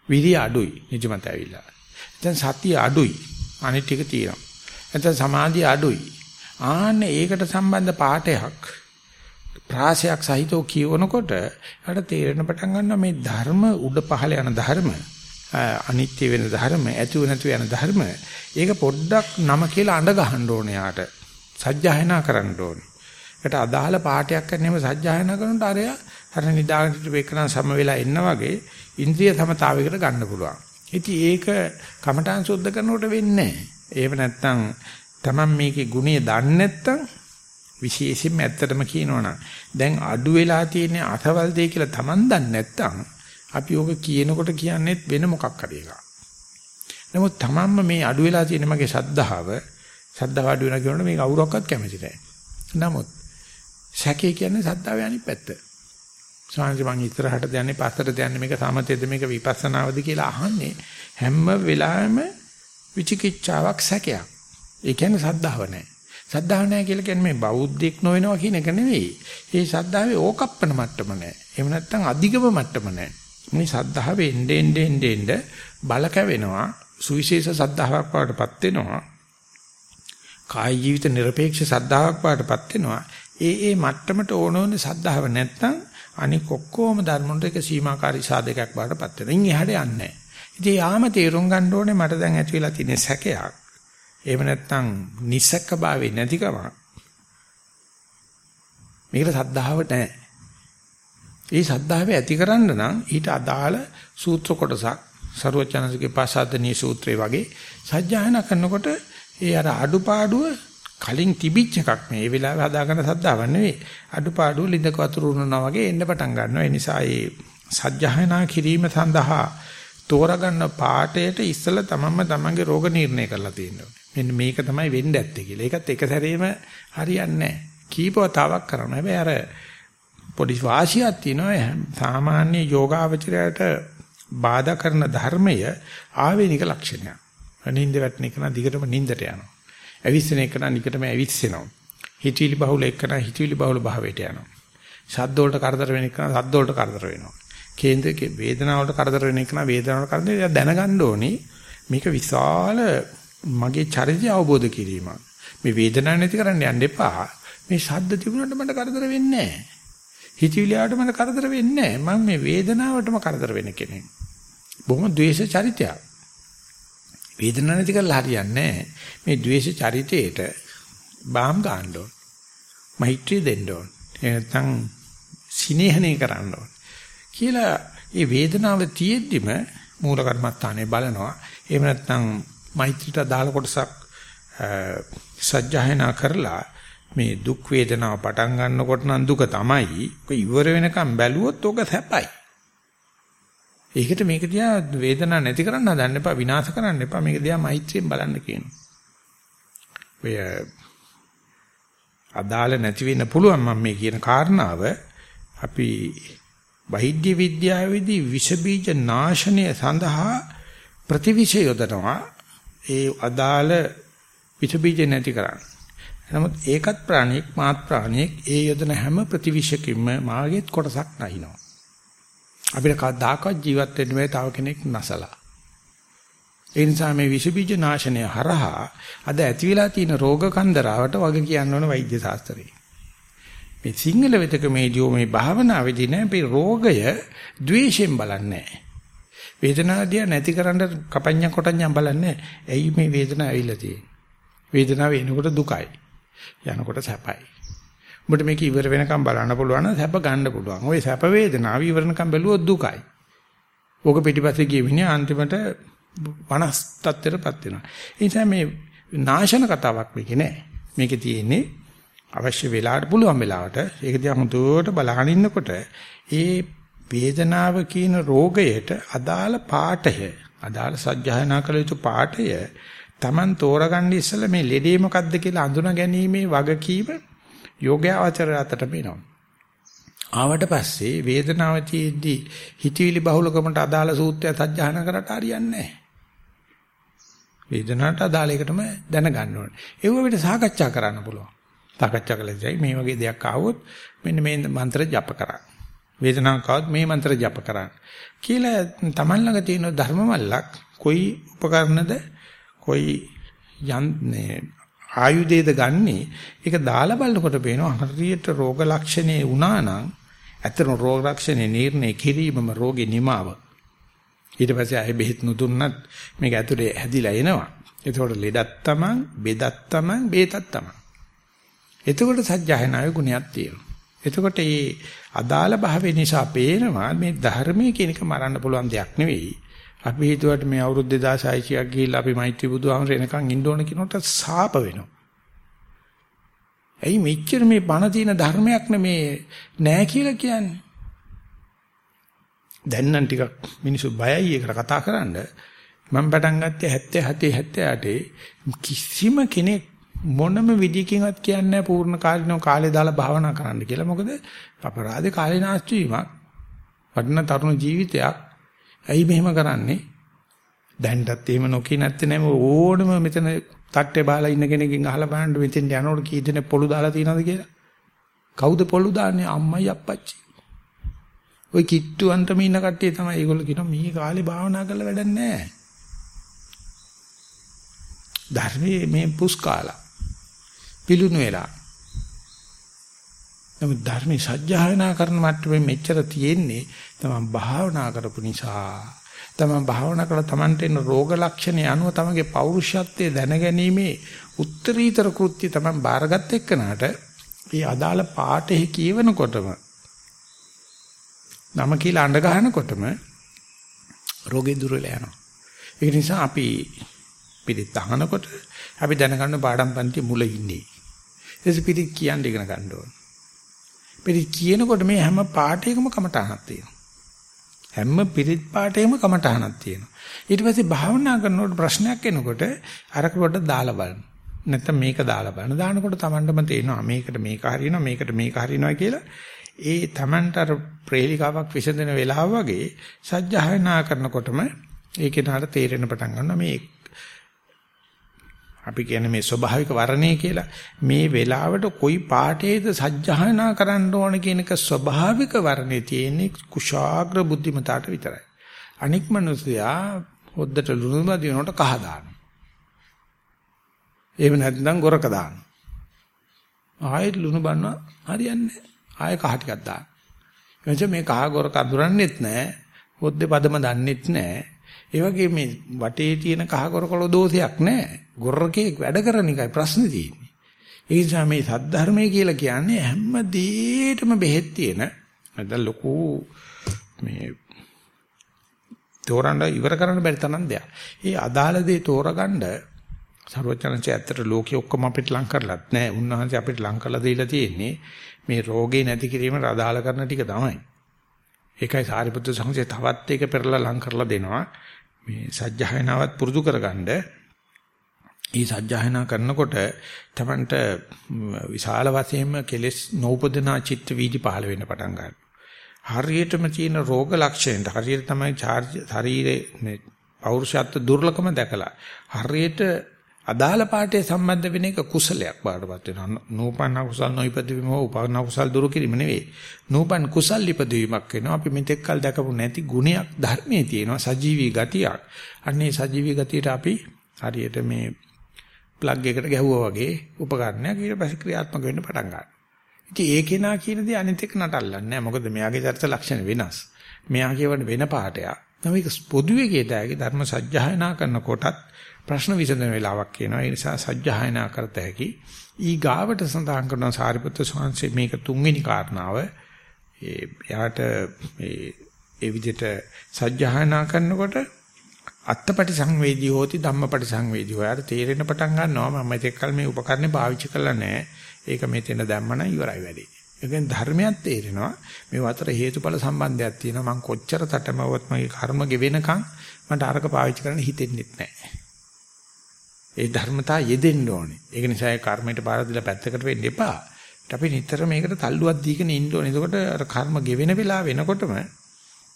විරිය අඩුයි නිජමත ඇවිල්ලා. දැන් සතිය අඩුයි. අනිත් ටික තියෙනවා. නැත්නම් සමාධිය අඩුයි. ආන්න ඒකට සම්බන්ධ පාඩයක් ප්‍රාසයක් සහිතව කියවනකොට ඊට තේරෙන පටන් ගන්නවා මේ ධර්ම උඩ පහළ යන ධර්ම අනිත්‍ය වෙන ධර්ම ඇතුව නැතුව යන ධර්ම ඒක පොඩ්ඩක් නම කියලා අඬ ගහන්න ඕනේ යාට සජ්ජායනා කරන්න ඕනේ ඒකට අදාළ පාඩයක් කරන්නේම සත්‍යයනා කරනට අරයා අර නිදාගෙන ඉපේකන සම වෙලා එන්න වගේ ඉන්ද්‍රිය සමතාවයකට ගන්න පුළුවන්. ඉතින් ඒක කමඨාන් සුද්ධ කරනකොට වෙන්නේ නැහැ. ඒව නැත්තම් Taman මේකේ ගුණය දන්නේ නැත්තම් විශේෂයෙන්ම ඇත්තටම කියනවනම් දැන් අඩු වෙලා තියෙන අසවල් දෙය කියලා Taman දන්නේ නැත්තම් අපි ඕක කියනකොට කියන්නේත් වෙන මොකක් හරි එකක්. නමුත් Tamanම මේ අඩු වෙලා තියෙන මගේ ශද්ධාව ශද්ධාව අඩු වෙනවා කියනකොට මේක අවුරක්වත් කැමති නැහැ. නමුත් සැකේ කියන්නේ ශද්ධාවේ අනිත් පැත්ත. සාංශ මං ඉස්සරහට යන්නේ පස්සට යන්නේ මේක සමතේද මේක විපස්සනාවද කියලා අහන්නේ හැම වෙලාවෙම විචිකිච්ඡාවක් සැකයක්. ඒ කියන්නේ සද්ධාව නැහැ. සද්ධාව නැහැ කියලා කියන්නේ මේ බෞද්ධෙක් නොවෙනවා කියන එක නෙවෙයි. ඒ සද්ධාවේ ඕකප්පන මට්ටම නැහැ. එහෙම නැත්නම් අධිගම මට්ටම නැහැ. මේ සද්ධාවේ එnde ende ende ende බල කැවෙනවා. සුවිශේෂ සද්ධාාවක් වඩටපත් වෙනවා. කාය ජීවිත নিরপেক্ষ සද්ධාාවක් වඩටපත් වෙනවා. ඒ ඒ මට්ටමට ඕනෝනේ සද්ධාව නැත්නම් අනික ඔක්කොම ධර්මොන්ට එක සීමාකාරී සාධකයක් වඩටපත් වෙනවා. ඉන් එහාට යන්නේ නැහැ. ඉතින් යාම තේරුම් ගන්න ඕනේ මට දැන් ඇති වෙලා තියෙන සැකයක්. එහෙම නැත්නම් නිසක්ක භාවේ නැතිකම. මේකට සද්ධාව නැහැ. ඒ සද්ධාව ඇතිකරන්න නම් ඊට අදාළ සූත්‍ර කොටසක් සරුවචනසගේ පාසාදනී සූත්‍රය වගේ සජ්ජායනා කරනකොට ඒ අර අඩුපාඩුව කලින් තිබිච්ච එකක් මේ ඒ වෙලාවේ හදාගන්න සද්දාවක් නෙවෙයි අඩුපාඩුව ලිඳක වතුර උනනවා වගේ එන්න පටන් ගන්නවා ඒ නිසා ඒ සජ්ජායනා කිරීම සඳහා තෝරගන්න පාඩයට ඉස්සලා තමන්ම තමන්ගේ රෝග නිర్ణය කරලා තියෙනවා මෙන්න මේක තමයි වෙන්න ඇත්තේ කියලා. ඒකත් එක සැරේම හරියන්නේ නැහැ. කීපවතාවක් කරනවා. හැබැයි අර පොඩි වාසියක් තියෙනවා සාමාන්‍ය යෝගාවචරයට බාධා කරන ධර්මය ආවේනික ලක්ෂණයක්. නින්ද වැටෙන එක නම් දිගටම නින්දට යනවා. ඇවිස්සෙන එක නම් නිකටම ඇවිස්සෙනවා. හිතවිලි බහුල එක නම් හිතවිලි බහුල භාවයට යනවා. ශබ්ද වලට කරදර වෙන එක නම් ශබ්ද වලට කරදර වෙනවා. කේන්ද්‍රයේ වේදනාව වලට කරදර වෙන එක නම් වේදනාව වලට කරදර දැනගන්න ඕනේ. මේක විශාල මගේ චරිතය අවබෝධ කිරීම. මේ වේදනාව නැති කරන්න යන්න එපා. මේ ශබ්ද තිබුණාට මට කරදර වෙන්නේ නැහැ. හිතවිලියට මට කරදර වෙන්නේ නැහැ. මම මේ වේදනාවටම කරදර වෙන කෙනෙක්. බොහොම ද්වේෂ චරිතයක්. වේදනාව නැති කරලා හරියන්නේ නැහැ. මේ ද්වේෂ චරිතේට බාම් ගන්න ඕන. මෛත්‍රී දෙන්න ඕන. එහෙනම් සිනේහනේ කරන්න ඕන. කියලා මේ වේදනාව තියෙද්දිම මූල කර්මස්ථානේ බලනවා. එහෙම නැත්නම් මෛත්‍රීට දාල කොටසක් සජ්ජායනා කරලා මේ දුක් වේදනාව පටන් ගන්නකොට නම් දුක තමයි. ඔක ඉවර වෙනකම් බැලුවොත් ඔක සැපයි. ඒකට මේක දිහා වේදනාවක් නැති කරන්න හදන්න එපා විනාශ කරන්න එපා මේක දිහා මෛත්‍රියෙන් බලන්න කියනවා. ඔය අදාළ නැති වෙන්න පුළුවන් මම මේ කියන කාරණාව අපි වෛද්‍ය විද්‍යාවේදී විෂ බීජ නාශනය සඳහා ප්‍රතිවිෂ යොදනවා ඒ අදාළ විස බීජ නැති කරන්න. නමුත් ඒකත් ප්‍රාණික මාත් ප්‍රාණික ඒ යොදන හැම ප්‍රතිවිෂකින්ම මාගෙත් කොටසක් නැහිනවා. අපිට කවදාකවත් ජීවත් වෙන්න බෑ තව කෙනෙක් නැසලා. ඒ නිසා මේ විස බීජ නාශනය හරහා අද ඇති වෙලා තියෙන රෝග කන්දරාවට වග කියන්න ඕන වෛද්‍ය ශාස්ත්‍රයේ. මේ සිංහල වෙතක මේදියෝ මේ භාවනාවේදී නෑ මේ රෝගය ද්වේෂයෙන් බලන්නේ නෑ. වේදනාව නැති කරන්න කපඤ්ඤම් කොටඤ්ඤම් බලන්නේ ඇයි මේ වේදනාව ඇවිල්ලා තියෙන්නේ වේදනාව එනකොට දුකයි යනකොට සැපයි. උඹට මේක ඉවර වෙනකම් බලන්න පුළුවන් නම් සැප ගන්න පුළුවන්. ওই සැප වේදනාව ඉවරනකම් බැලුවොත් දුකයි. ඕක පිටිපස්සේ ගිය මිනිහා අන්තිමට වනස් තත්ත්වයටපත් වෙනවා. ඒ නිසා මේ නාශන කතාවක් මේකේ නෑ. මේකේ තියෙන්නේ අවශ්‍ය වෙලාවට පුළුවන් වෙලාවට ඒක දිහා හුදුවට බලහන් ඉන්නකොට ඒ වේදනාව කියන රෝගයට අදාළ පාඨය අදාළ සත්‍යයනා කළ යුතු පාඨය Taman තෝරගන්න ඉස්සෙල්ලා මේ ලෙඩේ මොකද්ද කියලා අඳුන ගැනීමේ වගකීම යෝගාවචර අතට වෙනවා. ආවට පස්සේ වේදනාව තියෙද්දී හිතවිලි බහුලකමට අදාළ සූත්‍රය සත්‍යයනා කරට හරියන්නේ නැහැ. වේදනාවට අදාළ එකටම දැනගන්න ඕනේ. ඒව විතර සාකච්ඡා කරන්න පුළුවන්. සාකච්ඡා කළා මේ වගේ දෙයක් ආවොත් මෙන්න මේ මන්ත්‍ර ජප කරා. වේදනාවකවත් මේ මන්ත්‍ර ජප කරන්න කියලා තමන් ළඟ තියෙන ධර්ම මල්ලක් කොයි උපකරණද කොයි යන්නේ ආයුධයද ගන්නෙ ඒක දාලා බලනකොට පේනවා හරියට රෝග ලක්ෂණේ වුණා නම් ඇත්තම රෝග ලක්ෂණේ නිర్ణය කිරීමම රෝගේ නිමාව ඊට පස්සේ ආයෙ බෙහෙත් නුදුන්නත් මේක ඇතුලේ හැදිලා එනවා එතකොට ලෙඩක් තමන් බෙදක් තමන් බේතක් තමන් එතකොට සත්‍යයනාවේ ගුණයක් තියෙනවා. එතකොට මේ අදාළ භාවය නිසා පේනවා මේ ධර්මයේ කියන එක මරන්න පුළුවන් දෙයක් නෙවෙයි. අපි හිතුවට මේ අවුරුදු 2600ක් ගිහිල්ලා අපි මෛත්‍රී බුදුහාමර එනකන් ඉන්න ඕන කියනකොට සාප වෙනවා. ඇයි මෙච්චර මේ බණ තියෙන ධර්මයක් නෙමේ නෑ කියලා කියන්නේ? දැන් නම් ටිකක් මිනිස්සු බයයි ඒකට කතා කරන්න. මම පටන් ගත්තේ 77 78 කිසිම කෙනෙක් මොනම විදියකින්වත් කියන්නේ නැහැ පූර්ණ කාලිනව කාලේ දාලා භාවනා කරන්න කියලා. මොකද අපරාධේ කාලේ නාස්ති වීමක්. වටින තරුණ ජීවිතයක්. ඇයි මෙහෙම කරන්නේ? දැන්ටත් එහෙම නොකිය නැත්තේ නෑ ඕනම මෙතන තට්ටේ බහලා ඉන්න කෙනකින් අහලා බලන්න මෙතෙන් යනකොට කී දෙනෙක් පොළු දාලා තියෙනවද කියලා. කවුද පොළු දාන්නේ? අම්මයි අප්පච්චි. ওই කිට්ටුවන්ටම ඉන්න කට්ටිය තමයි ඒගොල්ලෝ කියනවා මේ කාලේ භාවනා කරලා වැඩක් නැහැ. ධර්මයේ මේ පුස්කාලා පිලුණු වෙලා. නමුත් ධර්මයේ සත්‍යයනා කරන මට්ටමේ මෙච්චර තියෙන්නේ තමයි භාවනා කරපු නිසා. තමයි භාවනා කරලා Tamanට එන රෝග ලක්ෂණ අනුව තමගේ පෞරුෂත්වයේ දැනගැනීමේ උත්තරීතර කෘත්‍ය තමයි බාරගත් එක්කනට ඒ අදාළ පාඩේ කියවනකොටම නම කියලා අඬ ගන්නකොටම රෝගේ දුර වෙලා යනවා. ඒක නිසා අපි පිළිත් අහනකොට අපි දැනගන්න පාඩම් පන්ති මුල ඉන්නේ. එතකොට පිළිත් කියන්න ඉගෙන ගන්න ඕන. පිළිත් කියනකොට මේ හැම පාඩේකම කමටහනක් තියෙනවා. හැම පිළිත් පාඩේකම කමටහනක් තියෙනවා. ඊට පස්සේ භාවනා කරනකොට ප්‍රශ්නයක් එනකොට අරක පොඩ්ඩක් දාලා බලන්න. නැත්නම් මේක දාලා බලන්න. දානකොට Tamandම තේනවා මේකට මේක හරියනවා මේකට මේක හරියනවා කියලා ඒ Tamanට අර ප්‍රේලිකාවක් විසඳන වෙලාව වගේ සජ්ජහායනා කරනකොටම ඒ කෙනාට තේරෙන පටන් ගන්නවා මේ අපි කියන්නේ මේ ස්වභාවික වර්ණය කියලා මේ වෙලාවට කොයි පාටේද සජ්ජහායනා කරන්න ඕන කියන එක ස්වභාවික වර්ණේ තියෙන්නේ කුශාග්‍ර බුද්ධිමතාට විතරයි. අනික් මිනිසයා හොද්දට ලුණු බදිනකොට කහ දානවා. එහෙම නැත්නම් ගොරක දානවා. ආයෙත් ලුණු බන්නවා හරියන්නේ නැහැ. ආයෙ කහ ටිකක් දාන්න. එනිසා මේ කහ ගොර කඳුරන්නෙත් නැහැ. පොද්දේ පදම දන්නෙත් නැහැ. ඒ වගේ මේ වටේ තියෙන කහ ගොර කළ දෝෂයක් නැහැ. ගොරකේ වැඩ කරන එකයි ප්‍රශ්නේ තියෙන්නේ. ඒ නිසා මේ සද්ධර්මය කියලා කියන්නේ හැම දෙයකටම බෙහෙත් තියෙන නැත්නම් ලොකු මේ තෝරන්න ඉවර කරන්න බැරි තරම් දෙයක්. ඒ අදාළ දේ තෝරගන්න සර්වචනංශය ඇත්තට ලෝකෙ ඔක්කොම අපිට ලං කරලත් නෑ. උන්වහන්සේ අපිට ලං කරලා දීලා තියෙන්නේ මේ රෝගේ නැති කිරීමට අදාළ කරන ටික තමයි. ඒකයි සාරිපුත්‍ර සංඝසේ තවත් එක පෙරලා ලං කරලා දෙනවා. මේ සත්‍යයනාවත් පුරුදු කරගන්න. මේ සත්‍යයනා කරනකොට තමන්ට විශාල වශයෙන්ම කෙලෙස් නූපදනා චිත්ත වීදි පහළ වෙන්න පටන් ගන්නවා. හරියටම තියෙන රෝග ලක්ෂණයට හරියට තමයි ශරීරයේ මේ පෞරුෂත්ව දුර්ලභම දැකලා හරියට අදාළ පාඩේ සම්බන්ධ වෙන එක කුසලයක් බාටපත් වෙනවා. නූපන් කුසල් නොයිපදවීම හෝ උපන් කුසල් දුරු කිරීම නෙවෙයි. නූපන් කුසල් ඉපදවීමක් වෙනවා. අපි මෙතෙක් කල් දැකපු නැති ගුණයක් ධර්මයේ තියෙනවා සජීවී ගතියක්. අන්නේ සජීවී ගතියට අපි හරියට මේ ප්ලග් එකට ගැහුවා වගේ උපකරණයක් ඊට පස්සේ ක්‍රියාත්මක වෙන්න පටන් ගන්නවා. ඉතින් ඒ කෙනා කියන දේ අනිත් එක නටල්ලන්නේ නැහැ. මොකද මෙයාගේ චරිත ලක්ෂණ වෙනස්. මෙයා කියවන වෙන පාටයක්. නම් ඒක පොදුවේ කියදාගේ ධර්ම සත්‍යයනා කරනකොටත් ප්‍රශ්න විසඳන වෙලාවක් කියනවා. ඒ නිසා සජ්ජායනා කරත හැකි. ඊ ගාවට සඳහන් කරන සාරිපුත්‍ර ස්වාමීන් මේක තුන්වෙනි කාරණාව. ඒ යාට මේ ඒ විදිහට සජ්ජායනා කරනකොට අත්තපටි සංවේදී හෝති ධම්මපටි සංවේදී හොයාට තේරෙන පටන් ගන්නවා මම මේකල් මේ උපකරණේ පාවිච්චි කරලා නැහැ. ඒක මෙතන දැම්මම ඉවරයි වැඩේ. ඒකෙන් ධර්මයක් තේරෙනවා මේ අතර හේතුඵල සම්බන්ධයක් තියෙනවා මං කොච්චර තටමවත් මගේ කර්ම ගෙවෙනකන් මට අරක පාවිච්චි කරන්න හිතෙන්නේ නැහැ. ඒ ධර්මතා යෙදෙන්න ඕනේ. ඒක නිසා ඒ කර්මයට බාර දීලා පැත්තකට වෙන්න එපා. අපි නිතර මේකට තල්ලුවක් දීගෙන ඉන්න ඕනේ. එතකොට අර කර්ම ගෙවෙන වෙලාව වෙනකොටම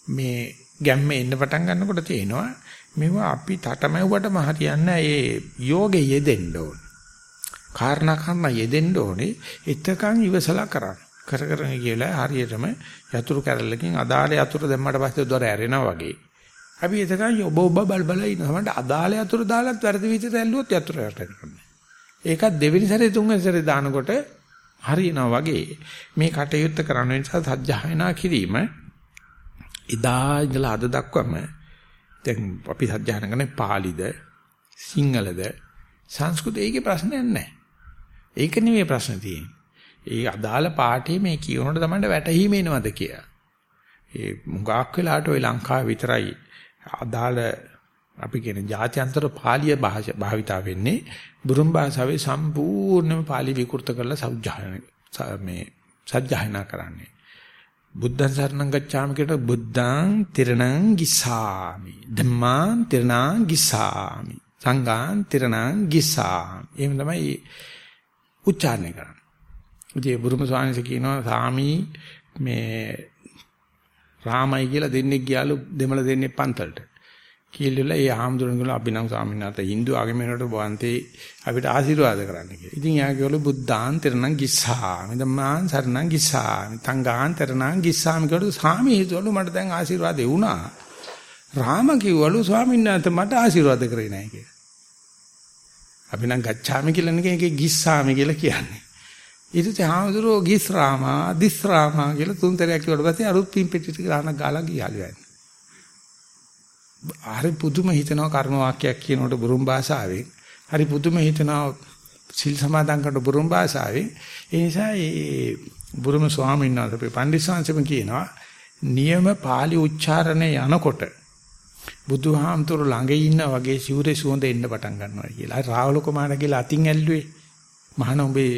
මේ ගැම්ම එන්න පටන් ගන්නකොට තේනවා මේවා අපි තටමැව්වටම හරියන්නේ ඒ යෝගේ යෙදෙන්න ඕනේ. කාරණා කරන යෙදෙන්න ඕනේ. එතකන් ඉවසලා කරන්න. කර කරගෙන කියලා හරියටම යතුරු කැරල්ලකින් අදාළ යතුරු දැම්මට පස්සේ දොර ඇරෙනවා වගේ. අපි එතකන් ඔබ ඔබ බල බල ඉන්නවා. මට අදාළ යතුරු දාලත් වැරදි විදිහට ඇල්ලුවොත් යතුරු වැටෙනවා. ඒකත් දෙවෙනි සැරේ තුන්වෙනි සැරේ දානකොට හරියනවා වගේ මේ කටයුත්ත කරන නිසා සත්‍යයනා කිරීම ඉදා ඉඳලා අද දක්වාම දැන් අපි සත්‍යයනා කරන්නේ පාලිද සිංහලද සංස්කෘත ඒකේ ප්‍රශ්නයක් නැහැ. ඒක නෙමෙයි ප්‍රශ්න තියෙන්නේ. ඒ අදාළ පාඩේ මේ කියනකොට තමයි වැටහීම එනවද කියලා. ඒ මුගාක් වෙලාට ওই ලංකාව විතරයි අදාළ අපි කියන ජාත්‍යන්තර පාලිය භාෂා භාවිතා වෙන්නේ බුරුම් භාෂාවේ සම්පූර්ණම පාලි විකෘත කරලා සෞජ්ජායන මේ සත්‍යයනා කරන්නේ. බුද්ධං සරණං ගච්ඡාමි කියන බුද්ධං තිරණං ගිසාමි ධම්මං තිරණං ගිසාමි සංඝං තිරණං ගිසාමි එහෙම තමයි උච්චාරණය කරන්නේ. ඉතින් බුදුම ස්වාමීන් වහන්සේ කියනවා සාමි මේ රාමයි කියලා දෙන්නෙක් ගියාලු දෙමළ දෙන්නෙක් පන්තලට. කියලා ඒ ආම්දුරන් ගල අපි නම් ස්වාමීන් වහන්සේ Hindu ආගමේනට වන්තේ අපිට ආශිර්වාද කරන්න කියලා. ඉතින් යා කියවලු බුද්ධාන් තරණං ගිස්සාමි ධම්මාන් සරණං ගිස්සාමි තංගාන් තරණං ගිස්සාමි කියවලු ස්වාමි හිතවලු මට දැන් ආශිර්වාද වුණා. රාම කිව්වලු ස්වාමීන් වහන්සේ මට ආශිර්වාද කරේ නැහැ කියලා. අපි නම් ගච්ඡාමි කියලා නෙකේ ගිස්සාමි කියලා කියන්නේ. ඊට පස්සේ ආමතුරෝ ගිස්රාමා දිස්රාමා කියලා තුන්තරයක් කිව්වට පස්සේ අරුත් පින් පෙට්ටිට ගාන ගාලා ගියාලු යන්නේ. හරි පුදුම හිතනවා කර්ම වාක්‍යයක් කියනකොට බුරුම් භාෂාවෙන් හරි පුදුම හිතනවා සිල් සමාදන් කරන බුරුම් භාෂාවෙන් ඒ නිසා ඒ බුරුම ස්වාමීන් වහන්සේ පණ්ඩිතසංශම කියනවා නියම pāli උච්චාරණය යනකොට බුදුහාමතුරු ළඟ ඉන්න වගේ සිවුරේ සුවඳ එන්න පටන් ගන්නවා කියලා. රාහුල කුමාරයා කියලා අතින් ඇල්ලුවේ. මහණ උඹේ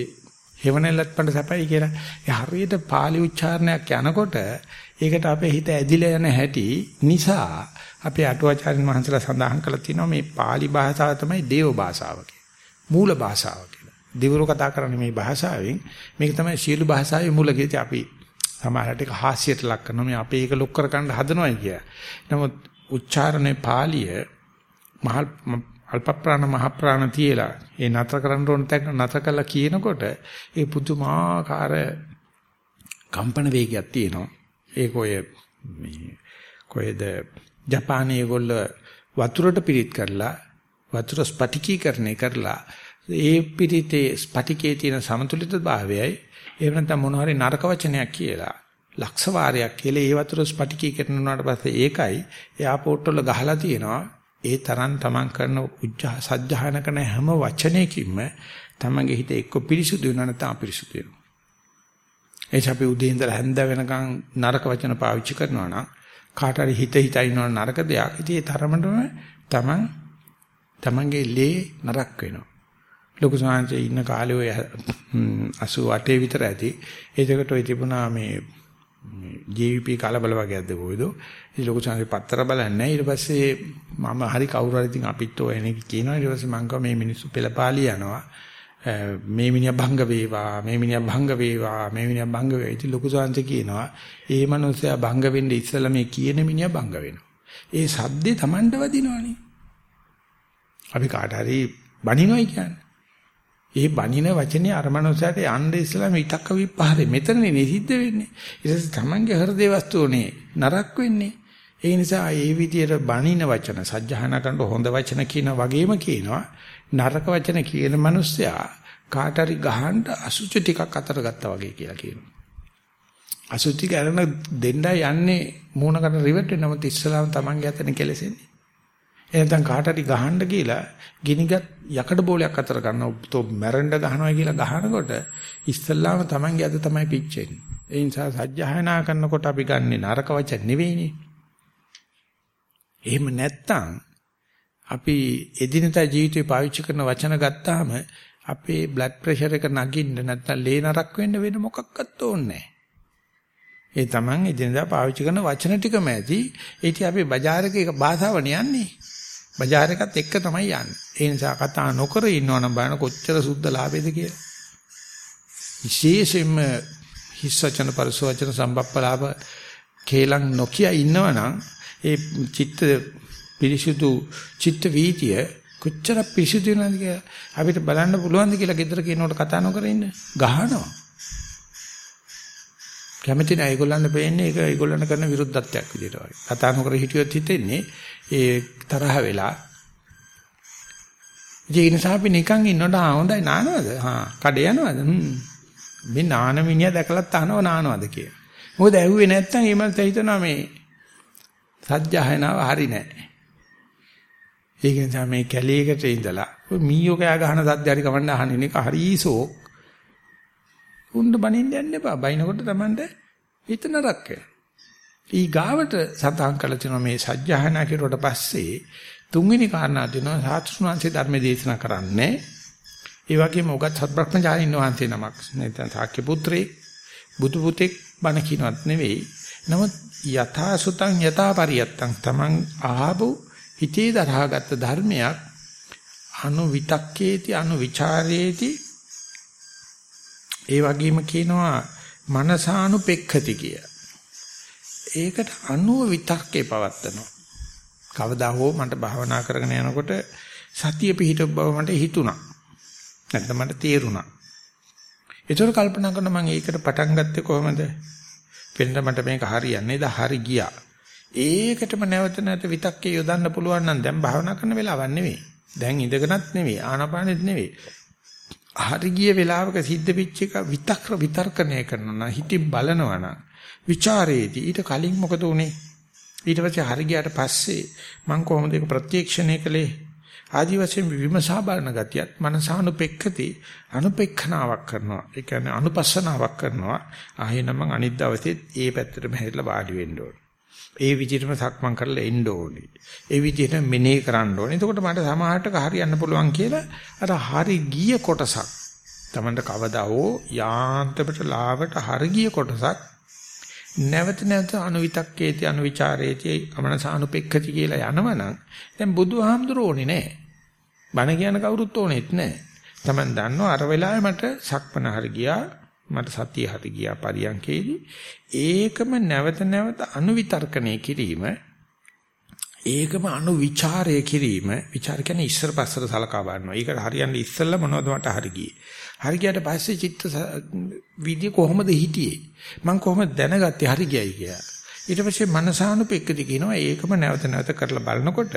හෙවණැල්ලත් පඬ සැපයි කියලා. ඒ හරියට pāli උච්චාරණයක් යනකොට ඒකට අපේ හිත ඇදිලා යන හැටි නිසා අපේ අටුවාචාර්යන් වහන්සේලා සඳහන් කරලා තියෙනවා මේ pāli භාෂාව තමයි දේව භාෂාව මූල භාෂාව කියලා. දිවුරු කතා කරන්නේ මේ භාෂාවෙන් මේක තමයි සියලු භාෂාවේ මූල කීති අපි සමහරට ඒක හාස්‍යයට ලක් කරනවා මේ අපේ ඒක ලොක් කර ගන්න හදනවයි කිය. නමුත් උච්චාරණේ පාලිය මහල් අල්ප ප්‍රාණ මහ ප්‍රාණ තියලා ඒ නතර කරන්න ඕන තැන නතර කළා කියනකොට ඒ පුදුමාකාර කම්පන වේගයක් තියෙනවා. ඒක ඔය මේ කොහෙද ජපානයේ ඒගොල්ල වතුරට පිරිත් කරලා වතුර ස්පටිකීකරණය කරලා ඒ පිරිතේ ස්පටිකයේ තියෙන සමතුලිත භාවයයි එහෙම නැත්නම් මොන හරි නරක වචනයක් කියලා ලක්ෂ වාරයක් කියලා ඒ වතුර ස්පටිකීකරණ වුණාට පස්සේ ඒකයි එයාපෝට් වල ගහලා තියෙනවා ඒ තරම් තමන් කරන උජ්ජා සජ්ජහන කරන හැම වචනයකින්ම තමන්ගේ හිත එක්ක පිරිසුදු වෙනවා නැත්නම් අපිරිසුදු වෙනවා එච අපි උදේ ඉඳලා හැන්ද වෙනකන් නරක වචන පාවිච්චි කරනවා නම් කාට හරි හිත හිතා ඉන්නව නරක දෙයක්. ඉතින් ඒ තරමටම Taman Tamanගේ ලේ නරක වෙනවා. ලොකු සාංශේ ඉන්න කාලේ ඔය 88 විතර ඇති. ඒකට ඔය තිබුණා මේ ජීවිපీ කලබල වගේ අද්ද කොයිද? ඉතින් ලොකු සාංශේ පත්තර බලන්නේ. ඊට පස්සේ මම හරි කවුරු හරි ඉතින් අපිත් ඔය එනේ කියනවා. ඊට පස්සේ මං මේ මිනිස්සු පෙළපාලි යනවා. මේ මිනිහා භංග වේවා මේ මිනිහා භංග වේවා මේ මිනිහා භංග වේවා ඉතින් ලොකු සාන්ත කියනවා ඒ මනුස්සයා භංග වෙන්නේ ඉස්සලා මේ කියන මිනිහා භංග වෙනවා ඒ සද්දේ Tamanට වදිනවනේ අපි කාට හරි බනිනවයි කියන්නේ ඒ බනින වචනේ අර මනුස්සයාට යන්න ඉස්සලා මේ ඉතක්ක විපහරේ මෙතනනේ සිද්ධ වෙන්නේ ඊට පස්සේ Tamanගේ හෘදේ වස්තුවනේ නරක් වෙන්නේ ඒ නිසා ඒ විදියට බනින වචන සජ්ජහාන කරන හොඳ වචන කියන වගේම කියනවා නරක වචන කියන මිනිස්සයා කාට හරි ගහන්න අසුචි ටිකක් අතර ගත්තා වගේ කියලා කියනවා. අසුචි කරන දෙන්නයි යන්නේ මූණකට රිවට් වෙන නමුත් ඉස්සලාම Tamange අතන කෙලසෙන්නේ. එහෙනම් කාට හරි ගහන්න කියලා ගිනිගත් යකඩ බෝලයක් අතර ගන්න තෝ මැරෙන්න ගහනවා කියලා ගහනකොට ඉස්සලාම Tamange අත තමයි පිච්චෙන්නේ. ඒ නිසා සජ්ජහායනා කරනකොට අපි ගන්නෙ නරක වචන නෙවෙයිනේ. එහෙම නැත්තම් අපි එදිනදා ජීවිතේ පාවිච්චි කරන වචන ගත්තාම අපේ බ්ලඩ් ප්‍රෙෂර් එක නගින්න නැත්තම් ලේ නරක් වෙන්න වෙන මොකක්වත් ඕනේ ඒ තමන් එදිනදා පාවිච්චි කරන වචන ටිකම ඇති ඒටි අපි බજારක එක භාෂාවනේ යන්නේ බજાર එකත් එක්ක තමයි යන්නේ. ඒ නිසා කතා නොකර ඉන්නවනම් බලන්න කොච්චර සුද්ධ ලාභෙද කියලා. විශේෂයෙන්ම හිස් වචන පරස වචන සම්බප්පලාප කේලම් නොකිය ඉන්නවනම් ඒ චිත්ත පිරිසුදු චිත්ත වීතිය කොච්චර පිරිසුදු වෙනවද කියලා අපිට බලන්න පුළුවන්ද කියලා ගෙදර කෙනෙකුට කතා නොකර ඉන්න? ගහනවා. කැමති නැහැ ඒගොල්ලන්ට පේන්නේ ඒක ඒගොල්ලන් කරන විරුද්ධත්වයක් විදියට වගේ. කතා නොකර හිටියොත් හිතෙන්නේ ඒ තරහ වෙලා. ඒ නිසා අපි නිකන් ඉන්නකොට ආ හොඳයි නානවද? හා කඩේ යනවද? මේ නාන මිනිහා දැකලත් අහනව නානවද? කියලා. මොකද ඇහුවේ නැත්තම් ඒ මනස හිතනවා මේ සත්‍යයනාව හරි නැහැ ඒක නිසා මේ කැලේකට ඉඳලා මීයෝ කෑ ගහන සද්ද හරි කවන්න අහන්නේ නේ හරිසෝ උන්න බනින්න යන්න එපා. බයිනකොට Tamanට හිත නරක වෙනවා. ඊ ගාවට සතහන් කළ තියෙනවා මේ සත්‍යහනා කෙරුවට පස්සේ තුන්වෙනි කාරණා දෙනවා සාතුණාංශේ ධර්ම දේශනා කරන්නේ. ඒ වගේම උගත් සත්‍බ්‍රහ්මචාරින් වහන්සේ නමක් නැත්නම් සාක්‍ය පුත්‍රේ බුදු පුතෙක් බණ කියනවත් නෙවෙයි. නමුත් යථා සුතං යථා පරියත්තං තමන් ආහබු හිතේ දරහාගත් ධර්මයක් අනු විතක්කේති අනු ਵਿਚාරේති ඒ වගේම කියනවා මනසානුපෙක්ඛති කිය. ඒකට අනුව විතක්කේ පවත්තනවා. කවදා හෝ මට භාවනා කරගෙන යනකොට සතිය පිහිටව බව මට හිතුණා. නැත්නම් මට තේරුණා. ඒතර කල්පනා කරන මම ඒකට පටන් ගත්තේ කොහොමද? වෙනද මට මේක හරියන්නේ ද හරි ගියා. ඒකටම නැවත නැවත විතක්කේ යොදන්න පුළුවන් නම් දැන් භාවනා කරන වෙලාවක් නෙවෙයි. දැන් ඉඳගෙනත් නෙවෙයි ආනාපානෙත් නෙවෙයි. හරි ගිය වෙලාවක සිද්ධ වෙච්ච එක විතක්‍ර විතර්කණය කරනවා නම් හිතින් බලනවා නම් ਵਿਚාරේදී ඊට කලින් මොකද උනේ? ඊට පස්සේ හරි ගියාට පස්සේ මම කොහොමද ඒක ප්‍රත්‍යක්ෂණය කළේ? ආදි වශයෙන් විමසා බලන ගතියත් මනසානුපෙක්ඛති අනුපෙක්ඛනාවක් කරනවා. ඒ කියන්නේ අනුපස්සනාවක් කරනවා. ආයෙනම් මං අනිත් දවසේ ඒ පැත්තටම හැරිලා වාඩි වෙන්න ඕනේ. ඒ විදිහටම සක්මන් කරලා එන්න ඕනේ. ඒ විදිහට මෙනෙහි කරන්න ඕනේ. එතකොට මට සමාහටක හරියන්න පුළුවන් කියලා අර හරි ගිය කොටසක් තමන්ට කවදා හෝ යාන්ත්‍රපට ලාවට හරි ගිය කොටසක් නැවත නැවත අනුවිතක්කේති අනුවිචාරේති අමනසානුපෙක්ඛති කියලා යනවනම් දැන් බුදුහාමුදුරෝ ඕනේ නැහැ. බණ කියන කවුරුත් ඕනෙත් නැහැ. Taman දන්නවා අර වෙලාවේ මට සක්මන හරි ගියා මට සතිය හරි ගියා පරියන්කේදී ඒකම නැවත නැවත අනුවිතර්කණය කිරීම ඒකම අනුවිචාරය කිරීම විචාර කියන්නේ ඉස්සර පස්සට සලකා බලනවා. ඒක හරියන්නේ ඉස්සෙල්ලා මොනවද මට හරි ගියේ. හරි ගියට පස්සේ චිත්ත විදිය කොහොමද හිටියේ? මම කොහොමද දැනගත්තේ හරි ගියයි කියලා. ඊට පස්සේ මනසානුපෙක්කදී කියනවා ඒකම නැවත නැවත කරලා බලනකොට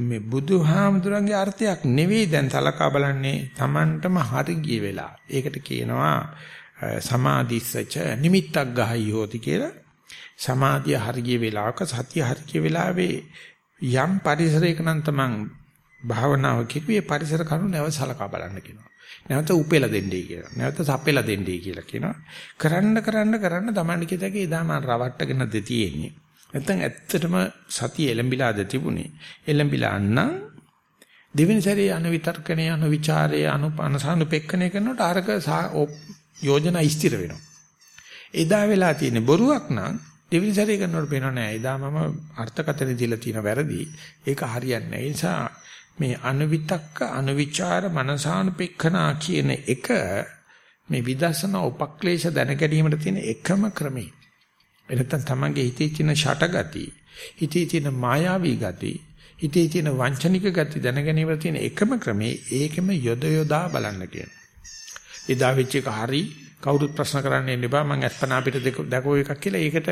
මේ බුදුහාමුදුරන්ගේ අර්ථයක් නෙවෙයි දැන් සලකා බලන්නේ Tamanටම හරි ගිය වෙලා. ඒකට කියනවා සමාධිස්සච නිමිත්තක් ගහයි හොති කියලා. සමාධිය හරි ගිය වෙලාවක සතිය හරි ගිය වෙලාවේ යම් පරිසරයක නම් Taman භාවනාව කිව්වේ පරිසර කරුණු නැව සලකා බලන්න කියනවා. නැවත උපෙලා දෙන්නයි කියලා. නැවත සපෙලා දෙන්නයි කියලා කියනවා. කරන්න කරන්න කරන්න Taman කිතකේ එදා මම රවට්ටගෙන දෙතියෙන්නේ. නැත්නම් ඇත්තටම සතිය එලඹිලාද තිබුණේ. එලඹිලා නම් දෙවෙනි සැරේ අනුවිතර්කණය අනුවිචාරය අනුපනසනුපෙක්කණය කරනකොට අරක යෝජනා ස්ථිර වෙනවා. එදා වෙලා තියෙන බොරුවක් නම් දෙවෙනි සැරේ කරනකොට පේනව නෑ. එදා මම අර්ථකථන දීලා තියෙන වැරදි. ඒක හරියන්නේ නෑ. ඒ නිසා මේ අනුවිතක්ක අනුවිචාර මනසානුපෙක්ඛනා කියන එක මේ විදර්ශනා උපක්ලේශ දැන ගැනීමට තියෙන එකම ක්‍රමය. එනතන් තමන්ගේ හිතේ තියෙන ෂටගති, හිතේ තියෙන මායාවී ගති, හිතේ තියෙන වංචනික ගති දැනගැනීමට තියෙන එකම ක්‍රමේ ඒකෙම යොද යොදා බලන්න කියන. එදා වෙච්ච එක හරි කවුරුත් ප්‍රශ්න කරන්න එන්න එපා මම අස්පනා පිට දකෝ එකක් කියලා ඒකට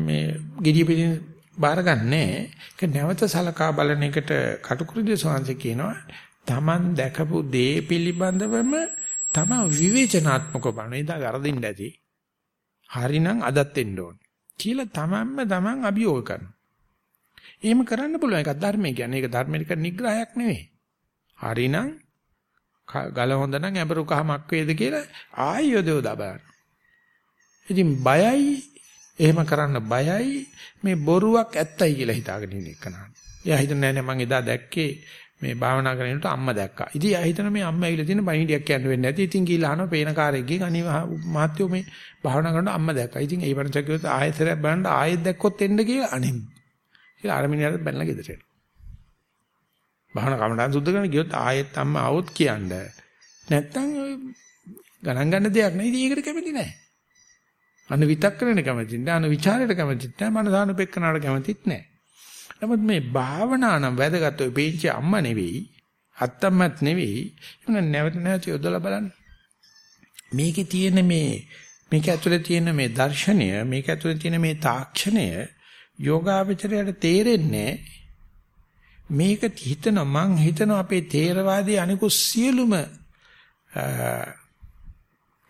මේ gediya පිටින් බාරගන්නේ ඒක නැවත සලකා බලන එකට කටුකුරුදේ සෝංශ කියනවා Taman දැකපු දේ පිළිබඳවම තම විවේචනාත්මකව බලන ඉදා වරදින්න ඇති හරිනම් අදත් එන්න ඕන. කියලා තමන්ම තමන් අභියෝග කරනවා. එහෙම කරන්න පුළුවන් එකක් ධර්මය කියන්නේ. ඒක ධර්මයක නිග්‍රහයක් නෙවෙයි. හරිනම් ගල හොඳ නම් ඇඹරු කහමක් වේද කියලා ආයෝදෝ දබන. ඉතින් බයයි එහෙම කරන්න බයයි මේ බොරුවක් ඇත්තයි කියලා හිතාගෙන ඉන්න එක නාන. එයා හිතන්නේ නැහැ මම එදා දැක්කේ මේ භාවනා කරනකොට අම්මා දැක්කා. ඉතින් එයා හිතන මේ අම්මා ඇවිල්ලා තියෙන බණිඩියක් කියන්න වෙන්නේ නැති. ඉතින් ගිහලා අහනවා පේන කාර්යයෙන් අනිව මහත්යෝ මේ භාවනා කරනකොට අම්මා දැක්කා. ඉතින් ඒ වරන්ච කිව්වොත් ආයෙත් බලන්න ආයෙත් දැක්කොත් එන්න කියලා අනේ. කියලා අර මිනිහට බැලලා ගෙදරට එනවා. භාවනා කමඩන් සුද්ධ කරන ගියොත් ආයෙත් අම්මා આવොත් කියන්න. නැත්තම් ගණන් ගන්න දෙයක් නෑ. ඉතින් ඒකට කැමති නෑ. අන විතක්කරණ කැමති නෑ. අන ਵਿਚාරයට කැමති නෑ. මනසාන උපේක්ෂණාට කැමතිත් නෑ. නමුත් මේ භාවනා නම් වැදගත් ඔය පේච්ච අම්මා නෙවෙයි. අත්තම්මත් නෙවෙයි. එන්න නැවත නැවත යොදලා බලන්න. මේකේ තියෙන මේ මේක ඇතුලේ තියෙන මේ දර්ශනය, මේක ඇතුලේ තියෙන මේ තාක්ෂණය යෝගාවචරයට තේරෙන්නේ නෑ. මේක හිතනවා මං හිතනවා අපේ තේරවාදී අනිකු සියලුම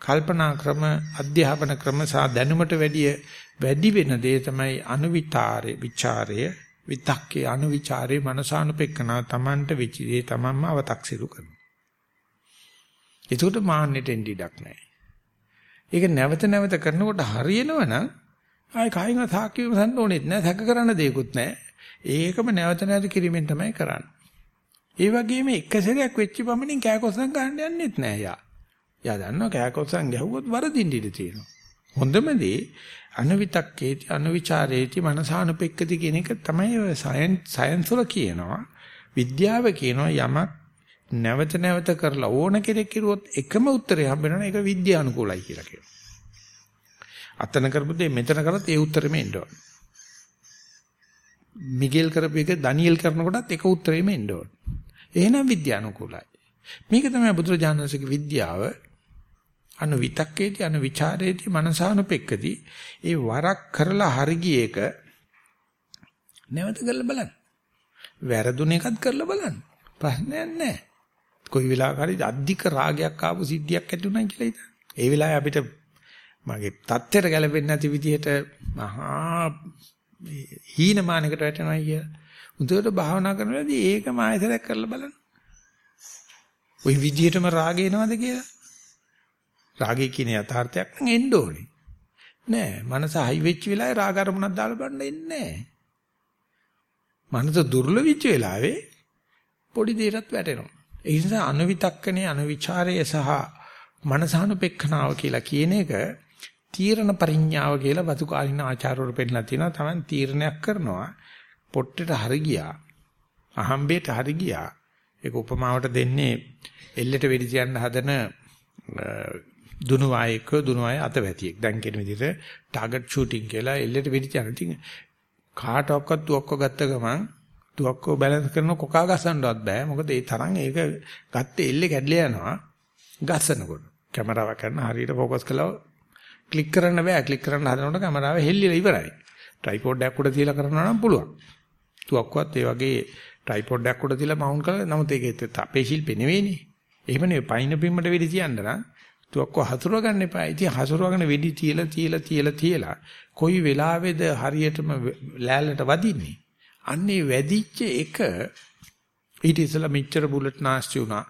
කල්පනා ක්‍රම අධ්‍යාපන ක්‍රම සහ දැනුමට වැඩිය වැඩි වෙන දේ තමයි අනුවිතාරේ ਵਿਚාරය විතක්කේ අනුවිචාරේ මනසානුපෙක්කනා Tamanට වෙච්ච දේ Tamanම අව탁සිරු කරනවා. ඒකට මාන්නෙට එන්න ඉඩක් නැහැ. ඒක නැවත නැවත කරනකොට හරියනවනම් ආයි කායින් අසහක්‍ය වෙන්න ඕනෙත් නැහැ, සැක කරන්න දෙයක්වත් නැහැ. ඒකම නැවත නැවත කිරීමෙන් තමයි කරන්නේ. ඒ වගේම එක සැරයක් වෙච්ච පමණින් කෑකොස්සන් ගන්න යන්නෙත් නෑ යා. යා දන්නවා කෑකොස්සන් ගැහුවොත් වරදින්න ඉඩ තියෙනවා. හොඳම දේ අනවිතක්කේති අනවිචාරේති මනසානුපෙක්කති කියන එක තමයි සයන්ස් වල කියනවා. විද්‍යාව කියනවා යමක් නැවත නැවත කරලා ඕන කෙනෙක් කිරුවොත් එකම උත්තරේ හම්බ වෙනවා ඒක විද්‍යානුකූලයි කියලා කියනවා. අතන කරපු දෙය මෙතන කරත් ඒ උත්තරෙම එන්න ඕන. මිගෙල් කරපු එක ඩැනියෙල් කරනකොටත් එක උත්තරෙම එන්න ඕන. එහෙනම් විද්‍යානුකූලයි. මේක තමයි බුදුරජාණන්සේගේ විද්‍යාව. අනු විතක්කේදී අනු ਵਿਚාරේදී මනසානුපෙක්කදී ඒ වරක් කරලා හරි ගිය එක නැවත කරලා බලන්න. වැරදුන එකත් කරලා බලන්න. ප්‍රශ්නයක් නැහැ. කොයි වෙලාවක හරි අධික රාගයක් ආපු සිද්ධියක් ඇති උනායි කියලා හිතන්න. ඒ වෙලාවේ අපිට මගේ தත්තෙට ගැලපෙන්නේ නැති විදිහට මහා හීනමානකට වැටෙනවා කිය. උදේට භාවනා කරනවාදී ඒකම ආයතරයක් කරලා බලන්න. ওই විදිහටම රාගය එනවද කියලා? රාගය කියන යථාර්ථයක් නම් එන්න ඕනේ. නෑ, මනස හයි වෙච්ච වෙලාවේ රාග අරමුණක් දාලා බලන්න එන්නේ නෑ. මනස දුර්ල වෙච්ච වෙලාවේ පොඩි දෙයකට වැටෙනවා. ඒ නිසා අනුවිතක්කනේ අනුවිචාරය සහ මනසානුපෙක්ඛනාව කියලා කියන එක තීරණ පරිඥාව කියලා වතුකාලින ආචාර්යවරු පෙන්නලා තියෙනවා. Taman තීරණයක් කරනවා. පොට්ටේට හරි ගියා. අහම්බේට හරි ගියා. ඒක උපමාවට දෙන්නේ එල්ලෙට වෙඩි තියන්න හදන දුනු වායක දුනු වාය අතවැතියෙක්. දැන් කියන විදිහට ටාගට් ෂූටින් කියලා එල්ලෙට වෙඩි තියන. ඉතින් කාටවත් තුවක්ක ගත්ත ගමන් තුවක්කෝ බැලන්ස් කරන කොකා ගසන්නවත් බෑ. මොකද ඒ තරම් ඒක ගත්තේ එල්ලේ කැඩලා යනවා. ගස්සනකොට. කැමරාව කරන හරියට ફોකස් කළා ක්ලික් කරන්න බෑ. ක්ලික් කරන්න හදනකොට කැමරාව හෙල්ලිලා ඉවරයි. ට්‍රයිපෝඩ් එකක් උඩ තියලා කරනවා නම් පුළුවන්. තුවක්කුවත් ඒ වගේ ට්‍රයිපෝඩ් එකක් උඩ තියලා මවුන්ට් කරලා නමුත් ඒක අපේ ශිල්පේ නෙවෙයිනේ. එහෙම නෙවෙයි පයින් පිම්මට වෙඩි තියන්න නම් තුවක්කුව හසුරව ගන්න එපා. ඉතින් හසුරවගෙන වෙඩි තියලා තියලා තියලා තියලා කොයි වෙලාවේද හරියටම ලෑල්ලට වදින්නේ. අන්නේ වැදිච්ච එක ඊට ඉස්සලා මෙච්චර බුලට් නාස්ති වුණා.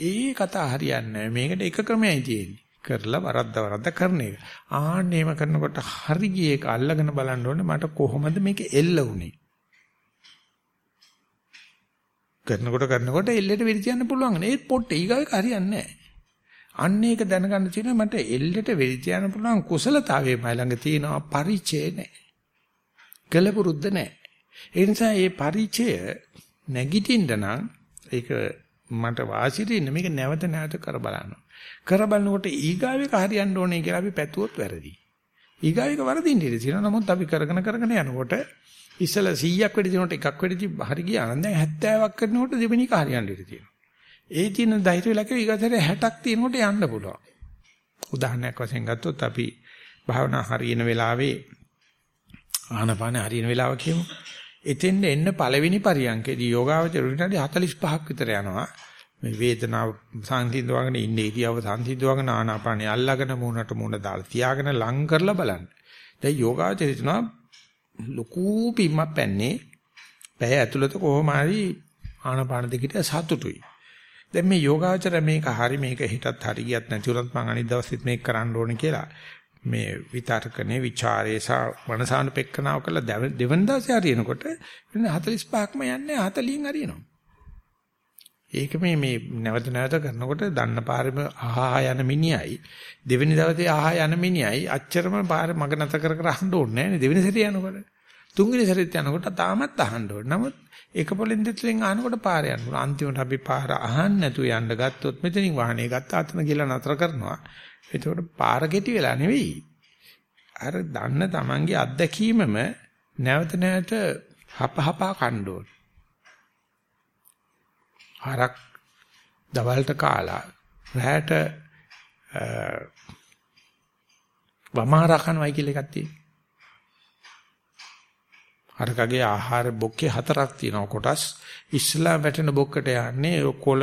ඒ කතා හරියන්නේ මේකට එක ක්‍රමයයි තියෙන්නේ. කරලා වරද්ද වරද්ද කරන එක. ආන්නේම කරනකොට හරි ගියේ ඒක අල්ලගෙන බලන්න ඕනේ මට කොහොමද මේක එල්ල වුනේ. කරනකොට කරනකොට එල්ලෙට වෙඩි තියන්න පුළුවන්. ඒත් පොට්ටේ ඊගාවේ හරියන්නේ නැහැ. අන්න ඒක දැනගන්න තියෙනවා මට එල්ලෙට වෙඩි තියන්න පුළුවන් කුසලතාවයේ මයි ළඟ තියෙනවා පරිචය නැහැ. කලපුරුද්ද නැහැ. ඒ නිසා මේ පරිචය නැගිටින්න නම් ඒක මට වාසියට ඉන්න මේක නැවත නැවත කර බලනවා. කර බලනකොට ඊගාවෙක හරියන්න ඕනේ කියලා අපි පැතුවොත් වැරදි. ඊගාවෙක වරදින්න ඉඩ තියෙනවා. නමුත් අපි කරගෙන කරගෙන යනකොට ඉස්සලා 100ක් වෙඩි දිනකට එකක් වෙඩි හරි ගියා නම් දැන් 70ක් කරනකොට දෙවෙනි එක හරියන්න ඉඩ තියෙනවා. ඒ තියෙන ධෛර්ය ලැබෙයි ඊගාතරේ 60ක් තියෙනකොට යන්න පුළුවන්. උදාහරණයක් වශයෙන් ගත්තොත් අපි භාවනා හරියන වෙලාවේ ආනපාන හරියන වෙලාව කියමු. එතෙන් එන්න පළවෙනි පරියන්කේදී යෝගාවචර විනාඩි 45ක් විතර යනවා. මේ වේදනාව සංසිඳවගෙන ඉන්නේ ඉරියව සංසිඳවගෙන ආනාපානිය අල්ලගෙන මූණට මූණ දාලා තියාගෙන ලං කරලා බලන්න. දැන් යෝගාවචර හිතනවා ලොකු පිම්මක් පැන්නේ. පැය ඇතුළත කොහොම හරි ආනාපාන දෙකට සතුටුයි. දැන් මේ යෝගාවචර මේක හරි මේක හිතත් හරි ගියත් නැති උනත් මං අනිත් දවසෙත් මේක කරන්න ඕනේ කියලා මේ විතර්කනේ ਵਿਚාරේ සහ මනසානුපෙක්කනාව කළ දෙවන දවසේ හරියනකොට 45ක්ම යන්නේ 40න් හරියනවා. ඒක මේ මේ නැවත නැවත කරනකොට දන්න පාරෙම ආහා යන මිනිහයි දෙවෙනි දවසේ ආහා යන මිනිහයි අච්චරම පාර මග නැත කර කර අහන්න ඕනේ නැහැ දෙවෙනි සැරේ යනකොට. තුන්වෙනි සැරේත් යනකොට තාමත් අහන්න ඕනේ. නමුත් එක පොලෙන් දෙතුලෙන් අහනකොට පාර යන්න ඕන. අන්තිමට අපි පාර අහන්න නැතුව යන්න ගත්තොත් මෙතනින් වාහනේ ගත්තා අතන ගිහලා නතර කරනවා. එතකොට පාර කෙටි වෙලා නෙවෙයි. අර දන්න Tamanගේ අත්දැකීමම නැවත නැවත හපහපා කන්න ඕන. හරක් දවල්ට කාලා රැට වමාරා කනවයි කියලා එකක් තියෙනවා. හරකගේ ආහාර බොක්කේ හතරක් තියෙනවා කොටස්. ඉස්ලාම් වැටෙන බොක්කට යන්නේ කොළ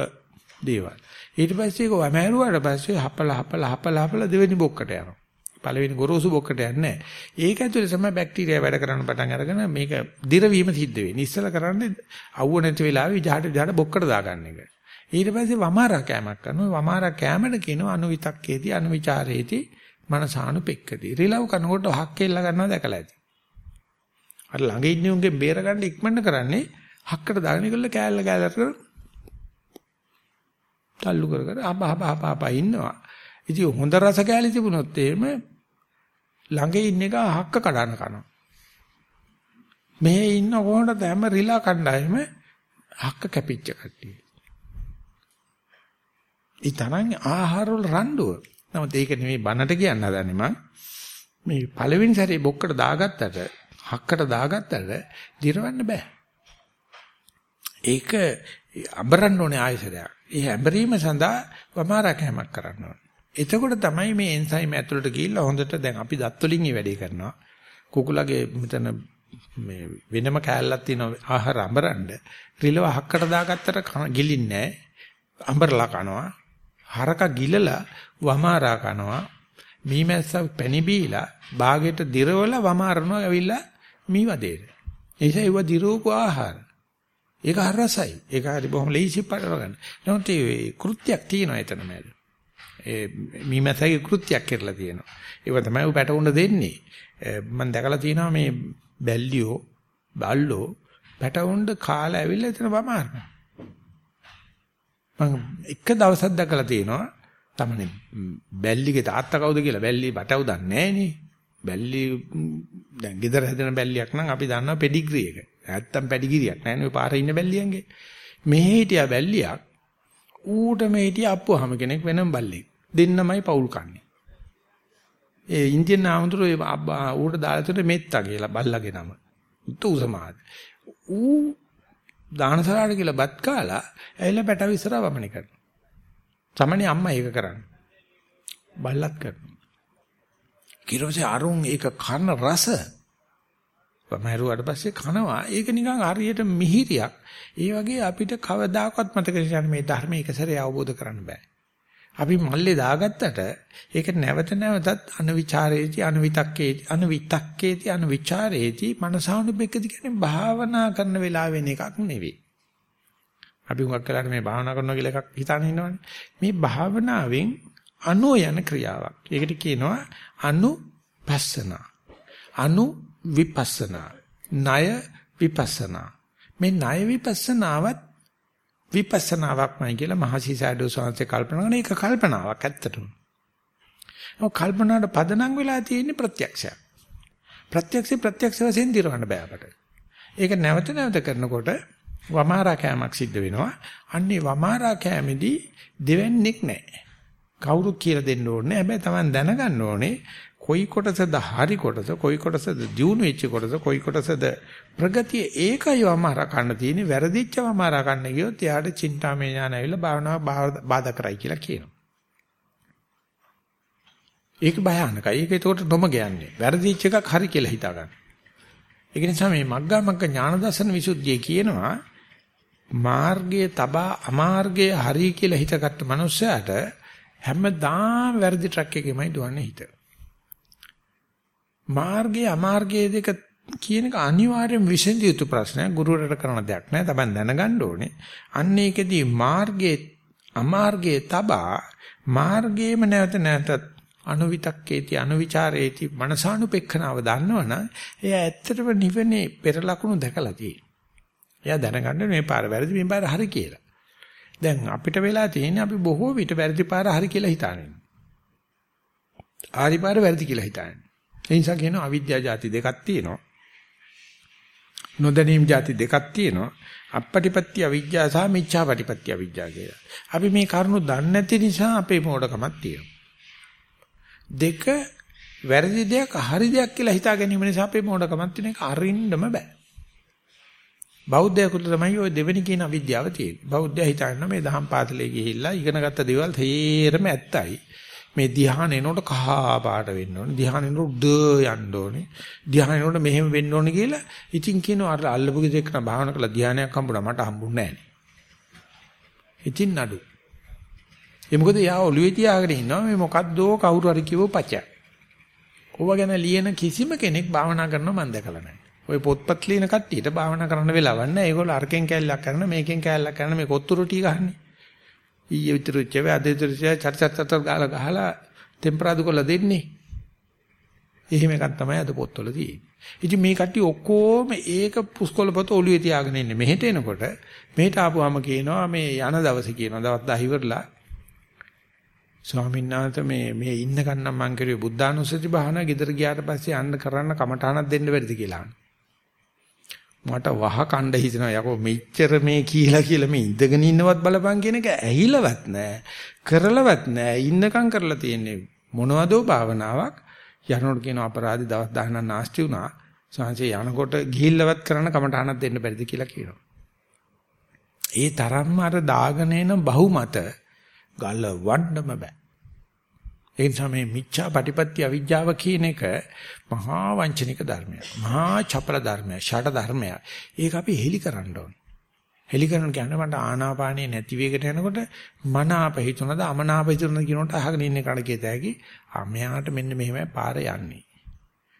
දේවල්. ඊට පස්සේ ඒක වමෑරුවාට පස්සේ හපලා හපලා හපලා හපලා දෙවෙනි බොක්කට යනවා. පළවෙනි ගොරෝසු බොක්කට යන්නේ ඒක ඇතුලේ තමයි බැක්ටීරියා වැඩ කරන්න පටන් අරගෙන මේක දිරවීම සිද්ධ වෙන්නේ. ඉස්සලා කරන්නේ අවුව නැති වෙලාවෙ විජහට විජහට බොක්කට දාගන්න එක. ඊට පස්සේ වමාරා කෑමක් කරනවා. වමාරා කෑමට කියනවා අනුවිතක්කේති අනුවිචාරේති මනසානුපෙක්කති. රිලව් කනකොට හක්කෙල්ල ගන්නවා දැකලා ඇති. අර ළඟ ඉන්න උන්ගෙන් බේරගන්න ඉක්මනට කරන්නේ හක්කට දාගෙන ඉගොල්ල කෑල්ල කෑල්ල කර තල්ලු කර කර අබ අබ අබ අබ ඉන්නවා. ඉතින් හොඳ රස කෑලි තිබුණොත් එහෙම ළඟ ඉන්න එක හක්ක කඩන කනවා. මෙහි ඉන්න කොහොමද හැම රිලා කණ්ඩායම හක්ක කැපිච්ච කට්ටිය. ඒ තරම් ආහාර වල රණ්ඩුව. නමුත් ඒක නෙමෙයි බනට කියන්න හදන්නේ මං. මේ පළවෙනි සැරේ බොක්කට දාගත්තට හක්කට දාගත්තට දිරවන්න බෑ. ඒක අඹරන්න ඕනේ ආයසරයක්. ඒ ඇඹරීම සඳහා වමාරා කැමක් කරන්න ඕනේ. එතකොට තමයි මේ එන්සයිම් ඇතුළට ගිහිල්ලා හොඳට දැන් අපි දත් වලින් මේ වැඩේ කරනවා. කුකුලගේ මෙතන මේ වෙනම කෑල්ලක් තියෙන ආහාර අඹරන්න රිලව හක්කට දාගත්තට ගිලින්නේ නැහැ. අඹරලා කනවා. හරක ගිලලා වමාරා කනවා. මීමැස්ස පැණි බීලා බාගෙට දිරවල වමාරනවා ඇවිල්ලා මී වදේට. ඒසයි ඒව දිරෝපු ආහාර. ඒක හරසයි. ඒක හරි බොහොම ලේසි පාඩව ගන්න. නමුත් ඒ කෘත්‍යයක් තියෙනවා එතන මැද. ඒ මීමැස්සගේ කෘත්‍යයක් කරලා තියෙනවා. ඒක තමයි උ පැටවුන්න දෙන්නේ. මම දැකලා තියෙනවා මේ බැල්ලියෝ බල්ලෝ පැටවුන්න කාලා ඇවිල්ලා එතන වමාරනවා. මම එක දවසක් දැකලා තියෙනවා තමනේ බැල්ලිගේ තාත්තා කවුද කියලා බැල්ලි බටව දන්නේ නැහනේ. බැල්ලි දැන් ගෙදර හැදෙන බැල්ලියක් නම් අපි දන්නවා පෙඩිග්‍රී එක. නැත්තම් පැඩිගිරියක් නැහැනේ ඔය පාරේ ඉන්න බැල්ලියන්ගේ. මෙහි හිටියා බැල්ලියක් ඌට මේ හිටිය අප්පුවාම කෙනෙක් වෙනම බල්ලෙක්. දෙන්නමයි පවුල් කන්නේ. ඒ ඉන්දියන් ආමතුරු ඌට දාලා තුනේ මෙත්තා කියලා බල්ලගේ නම. උතු සමාද. ඌ දානසලාට කියලා බත් කාලා ඇවිල්ලා පැටව ඉස්සරහ වමනේ කරනවා. සමනේ අම්මා ඒක කරන්නේ. බල්ලත් කරනවා. ඊට අරුන් ඒක කන රස මහැරුවාට පස්සේ කනවා ඒක නිකන් හරියට මිහිරියක් ඒ වගේ අපිට කවදාකවත් මතක තියාගන්න මේ ධර්මයේ එක සැරේ අවබෝධ කරන්න බෑ අපි මල්ලේ දාගත්තට ඒක නැවත නැවතත් අනවිචාරේති අනවිතක්කේති අනවිතක්කේති අනවිචාරේති මනසානුබෙක්කති කියන්නේ භාවනා කරන වෙලාවෙන එකක් නෙවෙයි. අපි හුඟක් කරලා මේ භාවනා කරනවා කියලා එකක් හිතාන ඉන්නවනේ. මේ භාවනාවෙන් අනෝ යන ක්‍රියාවක්. ඒකට කියනවා අනුපස්සනා. අනු විපස්සනා ණය විපස්සනා. මේ ණය විපස්සනාවත් විපස්සනාවක්මයි කියලා මහසිසාඩෝ සාංශේ කල්පනා කරන එක කල්පනාවක් ඇත්තටම. ඔව් කල්පනාවට පදනම් වෙලා තියෙන්නේ ප්‍රත්‍යක්ෂයක්. ප්‍රත්‍යක්ෂේ ප්‍රත්‍යක්ෂ වශයෙන් දිරවන්න බෑ අපට. ඒක නැවත නැවත කරනකොට වමාරා කෑමක් සිද්ධ වෙනවා. අන්නේ වමාරා කෑමේදී දෙවන්නේක් නැහැ. කවුරු කියලා දෙන්න ඕනේ. හැබැයි Taman දැනගන්න ඕනේ කොයි කොටසද හරි කොටස කොයි කොටසද දියුණු වෙච්ච කොටස කොයි කොටසද ප්‍රගතිය ඒකයි වමාරා කන්න තියෙන්නේ වැරදිච්ච වමාරා කන්න ගියොත් එයාට චින්තාමය ඥාන ඇවිල්ලා භාවනාව බාධා කරයි කියලා කියනවා. ඒක භයානකයි. ඒක ඒකට නොම ගන්නේ. වැරදිච්ච එකක් හරි කියලා හිතා ගන්න. ඒක නිසා මේ මග්ගා මග්ග ඥාන දර්ශන විසුද්ධිය කියනවා මාර්ගයේ තබා අමාර්ගයේ හරි කියලා හිතගත්ත මනුස්සයාට හැමදාම වැරදි ට්‍රක් එකෙමයි දුවන්නේ හිත. මාර්ගයේ අමාර්ගයේ දෙක කියන එක අනිවාර්යෙන් විසඳිය යුතු ප්‍රශ්නයක්. ගුරුවරට කරන දෙයක් නෑ. තමයි දැනගන්න ඕනේ. අන්න ඒකෙදී මාර්ගයේ අමාර්ගයේ තබා මාර්ගයේම නැවත නැවතත් අනුවිතක්කේති අනුවිචාරේති මනසානුපෙක්ඛනාව දන්නවනම් එයා ඇත්තටම නිවනේ පෙර ලකුණු දැකලා තියෙනවා. එයා දැනගන්න මේ පාර වැරදි මේ පාර හරි කියලා. දැන් අපිට වෙලා තියෙන්නේ අපි බොහෝ විට වැරදි පාර හරි කියලා හිතානේ ආරි පාර වැරදි කියලා හිතානේ ඒ නිසා කියනවා අවිද්‍යා ಜಾති දෙකක් තියෙනවා. නොදැනීම් ಜಾති දෙකක් තියෙනවා. අපපටිපත්‍ය අවිද්‍යාව සහ මිච්ඡාපටිපත්‍ය අවිද්‍යාව කියලා. අපි මේ කරුණු දන්නේ නැති නිසා අපේ මෝඩකමක් තියෙනවා. දෙක වැරදි දෙයක් හරි දෙයක් කියලා හිතා ගැනීම නිසා අපේ මෝඩකමක් තියෙන එක අරින්නම බෑ. බෞද්ධයෙකුට තමයි ওই දෙවෙනි කියන අවිද්‍යාව තියෙන්නේ. බෞද්ධයා හිතන්නේ මේ දහම් පාසලේ ගිහිල්ලා ඉගෙනගත්ත දේවල් තේරම ඇත්තයි. මේ ධ්‍යාන එනකොට කහ පාට වෙන්න ඕනේ. ධ්‍යාන එනකොට උඩ යන්න ඕනේ. ධ්‍යාන එනකොට මෙහෙම වෙන්න ඕනේ කියලා. ඉතින් කියනවා අර අල්ලපු ගෙදරක භාවනා කළා ධ්‍යානයක් හම්බුණා මට හම්බුන්නේ නැහැ. ඉතින් නඩු. ඒ මොකද යා ඔළුවේ තියාගෙන ඉන්නවා මේ මොකද්දෝ කවුරු හරි කිව්ව පචය. ඕව ගැන ලියන කිසිම කෙනෙක් භාවනා කරනව මම දැකලා නැහැ. ওই පොත්පත් ලියන කට්ටියට භාවනා කරන්න වෙලාවක් නැහැ. ඒගොල්ලෝ අරකින් කැල්ලක් කරන මේකෙන් කැල්ලක් කරන මේ කොත්තුරු ටී ගහන්නේ. ඊයේ විතර ඉච්චේ අද විතර චර චර චර ගාලා ගහලා ටෙම්පරාදු කරලා දෙන්නේ. එහෙම එකක් තමයි අද පොත්වල තියෙන්නේ. ඉතින් මේ කට්ටිය ඔක්කොම ඒක පුස්කොළපත ඔළුවේ තියාගෙන ඉන්නේ. මෙහෙට එනකොට මෙහෙට ආපුවාම කියනවා මේ යන දවසේ කියනවා දවස් 10 ඉවරලා ස්වාමීන් වහන්සේ මේ මේ ඉන්න කන්නම් මං කරුවේ බුද්ධානුස්සති භාවනා ගෙදර ගියාට පස්සේ යන්න කරන්න කමඨානක් දෙන්න බැරිද කියලා. මට වහ කණ්ඩ හිතෙනවා. යකෝ මෙච්චර මේ කියලා කියලා මේ ඉඳගෙන ඉන්නවත් බලපන් කියන එක ඇහිලවත් නෑ. කරලවත් නෑ. ඉන්නකම් කරලා තියෙන්නේ මොනවදෝ භාවනාවක්. යනකොට කියන අපරාධي දවස් 10 නාස්ති වුණා. සංසේ යනකොට ගිහිල්ලවත් කරන්න කමටහනක් දෙන්න බැරිද කියලා කියනවා. ඒ තරම්ම අර දාගෙන එන බහුමත ගලවන්නම බෑ. ඒ නිසා මේ මිච්ඡා පටිපත්‍ය අවිජ්ජාව කියන එක මහා වංචනික ධර්මයක්. මහා චපල ධර්මයක්, ෂට ධර්මයක්. ඒක අපි හෙලි කරන්න ඕනේ. හෙලි කරන කියන්නේ මට ආනාපානේ නැති වේගට යනකොට මනාප හිතුණද අමනාප හිතුණද කියනකොට අහගෙන ඉන්නේ කඩ කියතෑකි. ආ මෙයාට මෙන්න මෙහෙමයි පාර යන්නේ.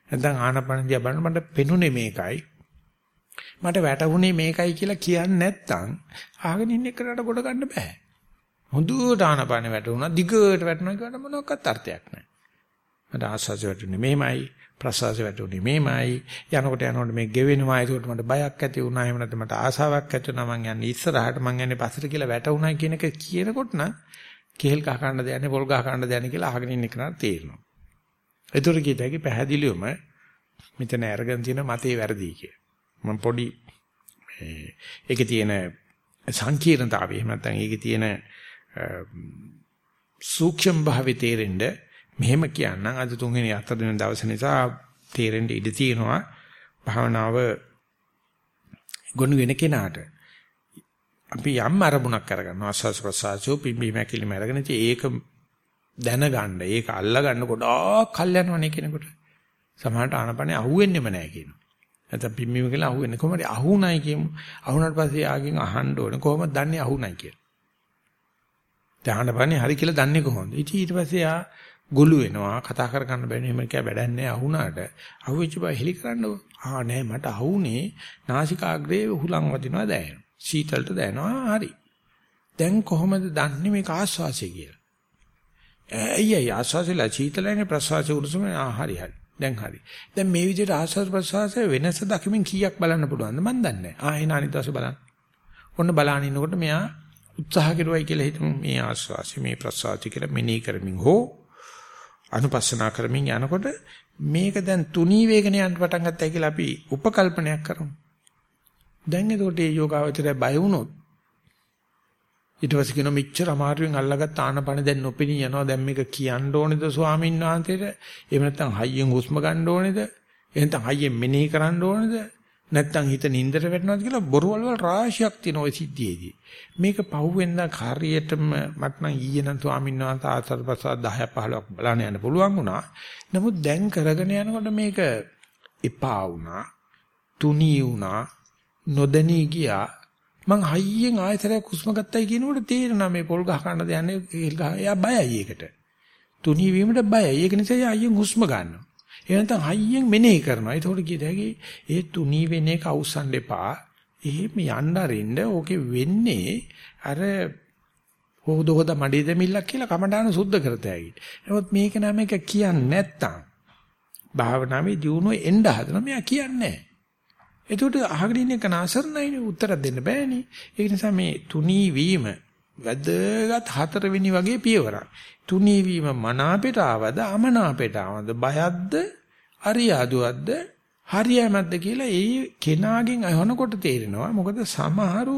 නැත්නම් ආනාපාන දිහා බලන මට පෙනුනේ මේකයි. මට වැටුනේ මේකයි කියලා කියන්නේ නැත්නම් අහගෙන ඉන්න එකට ගොඩ ගන්න බෑ. හොඳට ආනපාන වැටුණා. දිගට වැටුණා කියවට මොනවත් අර්ථයක් නැහැ. මට ආස්වාස වැටුනේ මේමයි ප්‍රසවාස වැටුනේ මේමයි යනකොට යනකොට මේ ගෙවෙනවා. ඒකට මට බයක් ඇති වුණා. එහෙම නැත්නම් මට ආසාවක් ඇති වුණා. මං යන්නේ ඉස්සරහට. මං යන්නේ පස්සට කියලා වැටුණා කියන එක කියනකොට නම් කෙහෙල් ගහ ගන්න දෙන්නේ පොල් ගහ ගන්න දෙන්නේ කියලා අහගෙන ඉන්න කෙනාට තේරෙනවා. ඒතර කීයටයි පැහැදිලිවම මෙතන අරගෙන තියෙන මතේ වැරදි කිය. මම පොඩි ඒකේ තියෙන සංකීර්ණතාවය. එහෙම නැත්නම් ඒකේ තියෙන සූක්ෂම භාවයේ තේරෙන්න මෙහෙම කියන්නම්. අද තුන්වෙනි හතර දින දවස නිසා තේරෙන්න ඉඩ තියෙනවා. භාවනාව ගොනු වෙන කෙනාට. අපි යම් අරමුණක් අරගන්නවා ආස්වාස් ප්‍රසආසෝ පිම්බීම ඇකිලිම අරගෙන ඉතින් ඒක දැනගන්න ඒක අල්ලගන්න ගොඩාක් කල් යනවනේ කෙනෙකුට. සමහරට ආනපනේ අහුවෙන්නෙම නැහැ කියනවා. නැත්නම් පිම්බීම කියලා අහුවෙන්නේ කොහොමද? අහුණයි කියමු. අහුණාට පස්සේ ආගෙන් අහන්න ඕනේ. කොහොමද දන්නේ? අහුණයි කියලා. ධානපන්නේ හරි කියලා දන්නේ කොහොමද? ඉතින් ඊට පස්සේ ආ ගොළු වෙනවා කතා කර ගන්න බැරි එහෙම කිය බඩන්නේ අහුණාට අහුවෙච්ච බය හෙලි කරන්නකො. ආ නෑ මට අහුනේ නාසිකාග්‍රේ හුලං වදිනවා දැනෙනවා. සීතලට දැනෙනවා හරි. දැන් කොහොමද දන්නේ මේක ආස්වාසිය කියලා? ඇයි ඇයි ආස්වාසියලා සීතලනේ ප්‍රසවාසය උරුසුම ආ හරි හරි. දැන් හරි. දැන් මේ විදිහට ආස්වාද ප්‍රසවාසය වෙනස දකිමින් කීයක් බලන්න පුළුවන්ද මන් දන්නේ නැහැ. ආ එන අනිත් දවසේ බලන්න. ඔන්න බලාගෙන ඉන්නකොට මෙයා උත්සාහ කෙරුවයි කියලා හිතමු. මේ ආස්වාසි මේ ප්‍රසවාසි කියලා මෙනෙහි කරමින් හෝ අනුපස්සනා කරමින් යනකොට මේක දැන් තුනී වේගන යන්න පටන් ගත්තයි කියලා අපි උපකල්පනයක් කරමු. දැන් එතකොට මේ යෝගාවචරය බය වුණොත් ඊට පස්සේ කියන මෙච්චර අමාරුවෙන් අල්ලගත්ත ආනපන දැන් නොපෙනී යනවා. දැන් මේක කියන්න ඕනේද ස්වාමීන් වහන්සේට? එහෙම නැත්නම් හයියෙන් හුස්ම ගන්න ඕනේද? එහෙනම් හයියෙන් මෙනෙහි කරන්න ඕනේද? නැත්තම් හිත නින්දට වැටෙනවාද කියලා බොරුවල් වල රාශියක් තියෙන ওই සිද්ධියේදී. මේක පහුවෙන්ද කාර්යයටම මට නම් ඊයේ නම් ස්වාමීන් වහන්සේ ආසල් ප්‍රසාද 10ක් 15ක් බලන්න යන්න පුළුවන් වුණා. නමුත් දැන් කරගෙන යනකොට මේක එපා වුණා. තුනී වුණා. නොදැනී ගියා. මං හයියෙන් ආයතරයක් හුස්ම ගත්තයි කියනකොට තේරෙනවා මේ පොල් ගහ ගන්න දෙන්නේ එයා බයයි ඒකට. තුනී වීමට බයයි. ඒක නිසා එයා හයියෙන් හුස්ම ගන්නවා. ඒ නැත්නම් හයියෙන් මෙනෙහි කරනවා. ඒතකොට කියද හැකි ඒ තුනී වෙන එක අවසන් දෙපා. එහෙම යන්න අරින්න ඕකේ වෙන්නේ අර හොද හොද මඩේ දෙමිල්ලක් කියලා කමඩාන සුද්ධ කරතයි. නමුත් මේක නම එක කියන්නේ නැත්තම් භාවනාවේ දියුණුව එන්න හදනවා මෙයා කියන්නේ එතකොට අහගෙන ඉන්න එක නාසරණයිනේ උත්තර දෙන්න බෑනේ. ඒ නිසා මේ තුනී වීම වැදගත් හතරවෙනි වගේ පියවරක්. තුනී වීම මනාපෙට ආවද අමනාපෙට ආවද බයද්ද අරියාදුවද්ද හරියමත්ද කියලා ඒ කෙනාගෙන් අහනකොට තේරෙනවා. මොකද සමහරු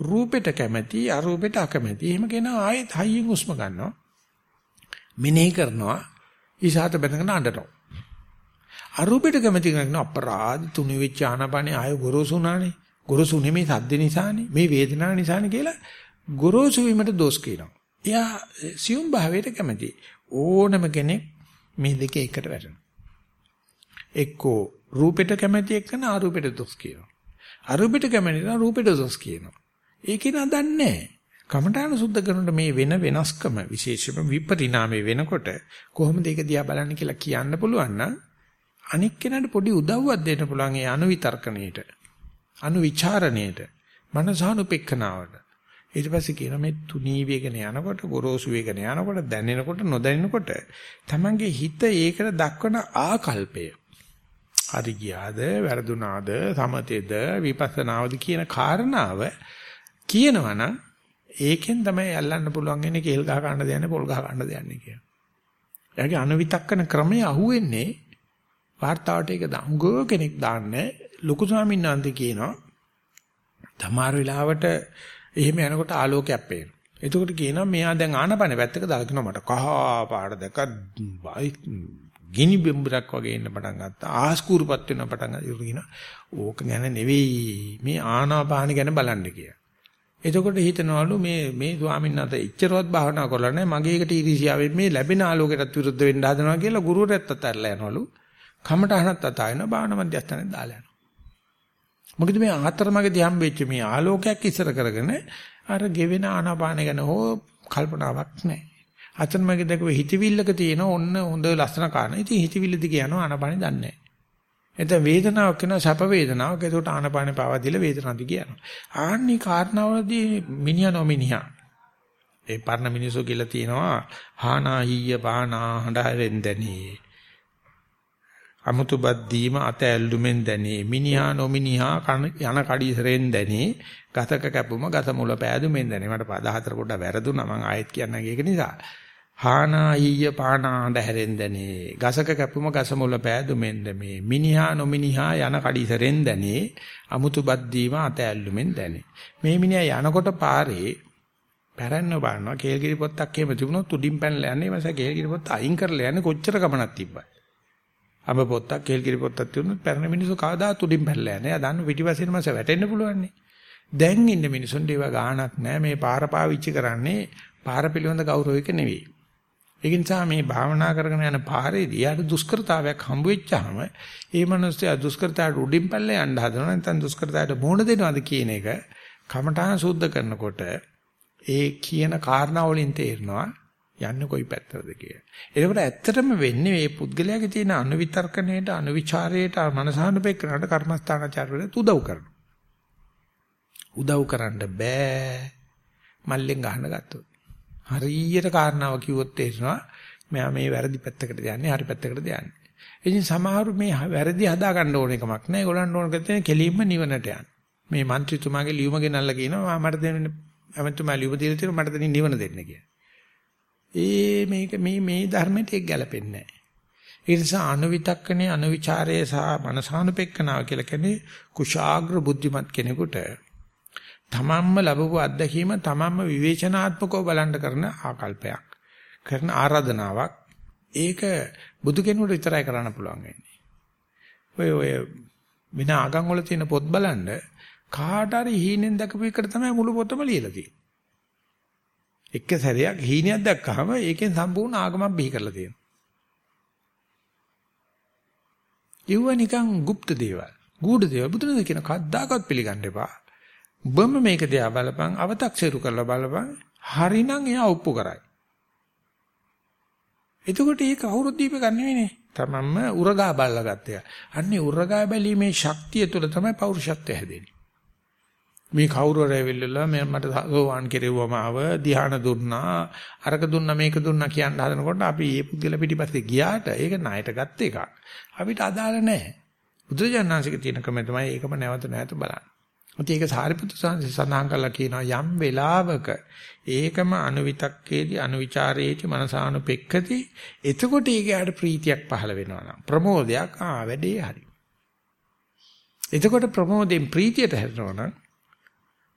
රූපෙට කැමැති අරූපෙට අකමැති. එහෙම කෙනා ආයෙත් හයියෙන් උස්ම ගන්නවා. මෙනෙහි කරනවා. ඊසాత බඳගෙන අඬනවා. අරූපෙට කැමැති කෙනා අපරාධ තුනි වෙච්ච ආනපනේ ආය ගොරෝසුනානේ ගොරෝසු නෙමේ සද්ද නිසානේ මේ වේදනාව නිසානේ කියලා ගොරෝසු වීමට දොස් කියනවා එයා සියුම් භාවයට කැමති. ඕනම කෙනෙක් මේ දෙක එකට වැටෙනවා. එක්කෝ රූපෙට කැමති එක්කන අරූපෙට දොස් කියනවා. අරූපෙට කැමති නම් රූපෙට දොස් කියනවා. ඒකේ නදන්නේ කමඨාන සුද්ධ කරනකොට මේ වෙන වෙනස්කම විශේෂයෙන්ම විපරිණාමය වෙනකොට කොහොමද ඒක දිහා බලන්න කියලා කියන්න පුළුවන් නම් අනික් කෙනාට පොඩි උදව්වක් දෙන්න පුළුවන් ඒ අනුවිතර්කණයට අනුවිචාරණයට මනසානුපෙක්ඛනාවට ඊට පස්සේ කියනවා මේ තුනී වේගන යනකොට ගොරෝසු වේගන යනකොට දැනෙනකොට නොදැනෙනකොට තමන්ගේ හිත ඒකට දක්වන ආකල්පය හරි ගියාද වැරදුනාද සමතේද විපස්සනාවද කියන කාරණාව කියනවනම් ඒකෙන් තමයි අල්ලන්න පුළුවන් වෙන්නේ කේල් ගහ ගන්න දෙන්නේ පොල් ගහ ගන්න දෙන්නේ කියන. එයාගේ අනවිතක්කන ක්‍රමය අහුවෙන්නේ වார்த்தාවට ඒක දඟෝ කෙනෙක් දාන්නේ ලොකු ස්වාමීන් වහන්සේ කියනවා තමාර වෙලාවට එහෙම යනකොට ආලෝකයක් පේනවා. එතකොට කියනවා මෙයා දැන් ආනපන පැත්තක දාලා කියනවා මට කහා පාට දැක ගිනි බෙම්බරක් වගේ එන්න පටන් ගත්තා. ආස්කූරුපත් වෙන පටන් ගත්තා. ඕක ගැන නෙවෙයි මේ ආනාපාන ගැන බලන්න කියලා. එතකොට හිතනවලු මේ මේ ස්වාමීන් වහන්සේ ඉච්චරවත් භාවනා කරලා නැහැ මගේ එකට ඉරිසියාවෙන් මේ ලැබෙන ආලෝකයටත් විරුද්ධ වෙන්න හදනවා කියලා ගුරුවරයාත් අතහැරලා යනවලු. කමටහනත් අතාරින භාවනා මධ්‍යස්ථානෙන් දාලා යනවා. මොකද මේ ආතරමගදී හම්බෙච්ච මේ ආලෝකයක් ඉස්සර කරගෙන අර ගෙවෙන ආනාපාන ගැන හෝ කල්පනාවක් නැහැ. අතරමගදී දැකුව හිතවිල්ලක තියෙන ඔන්න හොඳ ලස්සන කාරණා. ඉතින් හිතවිල්ල දිගේ යනවා ආනාපානෙ දන්නේ නැහැ. එතන වේදනාවක් වෙනවා සැප වේදනාවක්. ඒකට ආනාපානෙ පාවා දීලා වේදනාව දිගේ යනවා. ආන්නි කාරණාවලදී මිනිහා නොමිනිහා. ඒ පරණ මිනිසු කියලා තියෙනවා හානා හීය පානා හඬ දැනී. අමුතු බත් දීම අත ඇල්ලුමෙන් දැනේ. මිනිහා නොමිනිහා යන කඩිසරෙන් දැනේ. ගතක කැපුම ගත මුල පෑදුමෙන් දැනේ. මට පද හතර පොඩ්ඩක් වැරදුනා. මම ආයෙත් කියන්න ඒක නිසා. හානා ඊය පානාඳ හැරෙන් දැනේ. ගසක කැපුම ගස මුල පෑදුමෙන් දැමේ මිනිහා නොමිනිහා යන කඩිසරෙන් දැනේ. අමුතු බත් දීම අත ඇල්ලුමෙන් දැනේ. මේ මිනිහා යනකොට පාරේ පැරන්න බලනවා. කේල්ගිරි පොත්තක් එහෙම තිබුණොත් උඩින් පැනලා යන්නේ. මස කේල්ගිරි පොත්ත අයින් කරලා යන්නේ කොච්චර ගමනක් තිබ්බයි අඹ පොත්තක්, කෙල් කිරි පොත්තක් තියුණොත් පැරණ මිනිස්සු කවදාත් උඩින් පැනලා යන්නේ. එයා දන්න පිටිපස්සෙන් මාස වැටෙන්න පුළුවන් නේ. දැන් ඉන්න මිනිසුන්ට ඒව ගාණක් නැහැ. මේ පාර පාවිච්චි කරන්නේ පාර පිළිබඳ ගෞරවයක නෙවෙයි. ඒක නිසා මේ භාවනා කරගෙන යන පාරේදී යාට දුෂ්කරතාවයක් හම්බ වෙච්චාම ඒ මිනිස්සයා දුෂ්කරතාවට උඩින් පැනලා යන්න හදනවා නැත්නම් දුෂ්කරතාවට මුහුණ දෙනවද කියන එක කමඨාන සුද්ධ කරනකොට ඒ කියන කාරණා වලින් තේරෙනවා යන්නේ කොයි පැත්තටද කියලා. එතකොට ඇත්තටම වෙන්නේ මේ පුද්ගලයාගේ තියෙන අනුවිතර්කණයට, අනුවිචාරයට, මනසානුපේක්ෂණයට කර්මස්ථානචාර වලට උදව් කරනවා. උදව් කරන්න බෑ. මල්ලෙන් ගහන ගත්තොත්. හරියට කාරණාව කිව්වොත් තේරෙනවා මෙයා මේ වැරදි පැත්තකට යන්නේ, හරි පැත්තකට යන්නේ. ඉතින් සමහරු මේ වැරදි හදා ගන්න ඕන එකමක් නෑ. ඒගොල්ලන්ට ඕන කරන්නේ කෙලින්ම නිවනට යන්න. මේ മന്ത്രിතුමාගේ ලියුම ගෙනල්ලා කියනවා මට දෙන්න ඇමතුමා ලියුම දීලා තියෙනවා මට දෙන්න නිවන දෙන්න කියලා. ඒ මේක මේ මේ ධර්මයට ඒක ගැලපෙන්නේ නැහැ. ඒ නිසා අනුවිතක්කනේ අනුවිචාරයේ සහ මනසානුපෙක්කනාව කියලා කියන්නේ කුශාග්‍ර බුද්ධිමත් කෙනෙකුට තමන්ම ලැබපු අත්දැකීම තමන්ම විවේචනාත්මකව බලන්න කරන ආකල්පයක්. කරන ආරාධනාවක්. ඒක බුදු කෙනෙකුට විතරයි කරන්න පුළුවන් වෙන්නේ. ඔය ඔය වින ආගම් වල තියෙන පොත් බලන්න කාට හරි හීනෙන් දැකපු එකට තමයි මුළු පොතම ලියලා තියෙන්නේ. එක සැරයක් හීනයක් දැක්කහම ඒකෙන් සම්පූර්ණ ආගමක් බිහි කරලා තියෙනවා. ඒව නිකන් গুপ্ত දේවල්, ගූඪ දේවල් බුදුරජාණන් කියන කද්දාකත් පිළිගන්න එපා. ඔබම මේක දිහා බලපන්, අව탁සේරු කරලා බලපන්. හරිනම් එයා ඔප්පු කරයි. එතකොට ඒක කවුරුත් දීප ගන්න නෙවෙයිනේ. තමන්ම උරගා බලලා ගත්තා. අන්නේ උරගා බැලීමේ ශක්තිය තුළ තමයි පෞරුෂත්වය හැදෙන්නේ. මේ කවුරු හරි ඇවිල්ලා මම මට සෝවාන් කෙරෙව්වම ආව ධ්‍යාන දුන්නා අරක දුන්නා මේක දුන්නා කියන හදනකොට අපි මේ පුද්ගල පිටිපස්සේ ගියාට ඒක ණයට ගත්ත එකක් අපිට අදාළ නැහැ බුදුජානනාංශික තියෙන ක්‍රමය තමයි ඒකම නැවත නැවත බලන්න. මුත් ඒක සාරිපුත්‍ර සාංශි සඳහන් කළා කියනවා යම් වෙලාවක ඒකම අනුවිතක්කේදී අනුවිචාරයේදී මනසානුපෙක්කති එතකොට ඊගාට ප්‍රීතියක් පහළ වෙනවා නම් ප්‍රමෝදයක් ආ වැඩේ හරි. එතකොට ප්‍රමෝදයෙන් ප්‍රීතියට හැරෙනවා නම්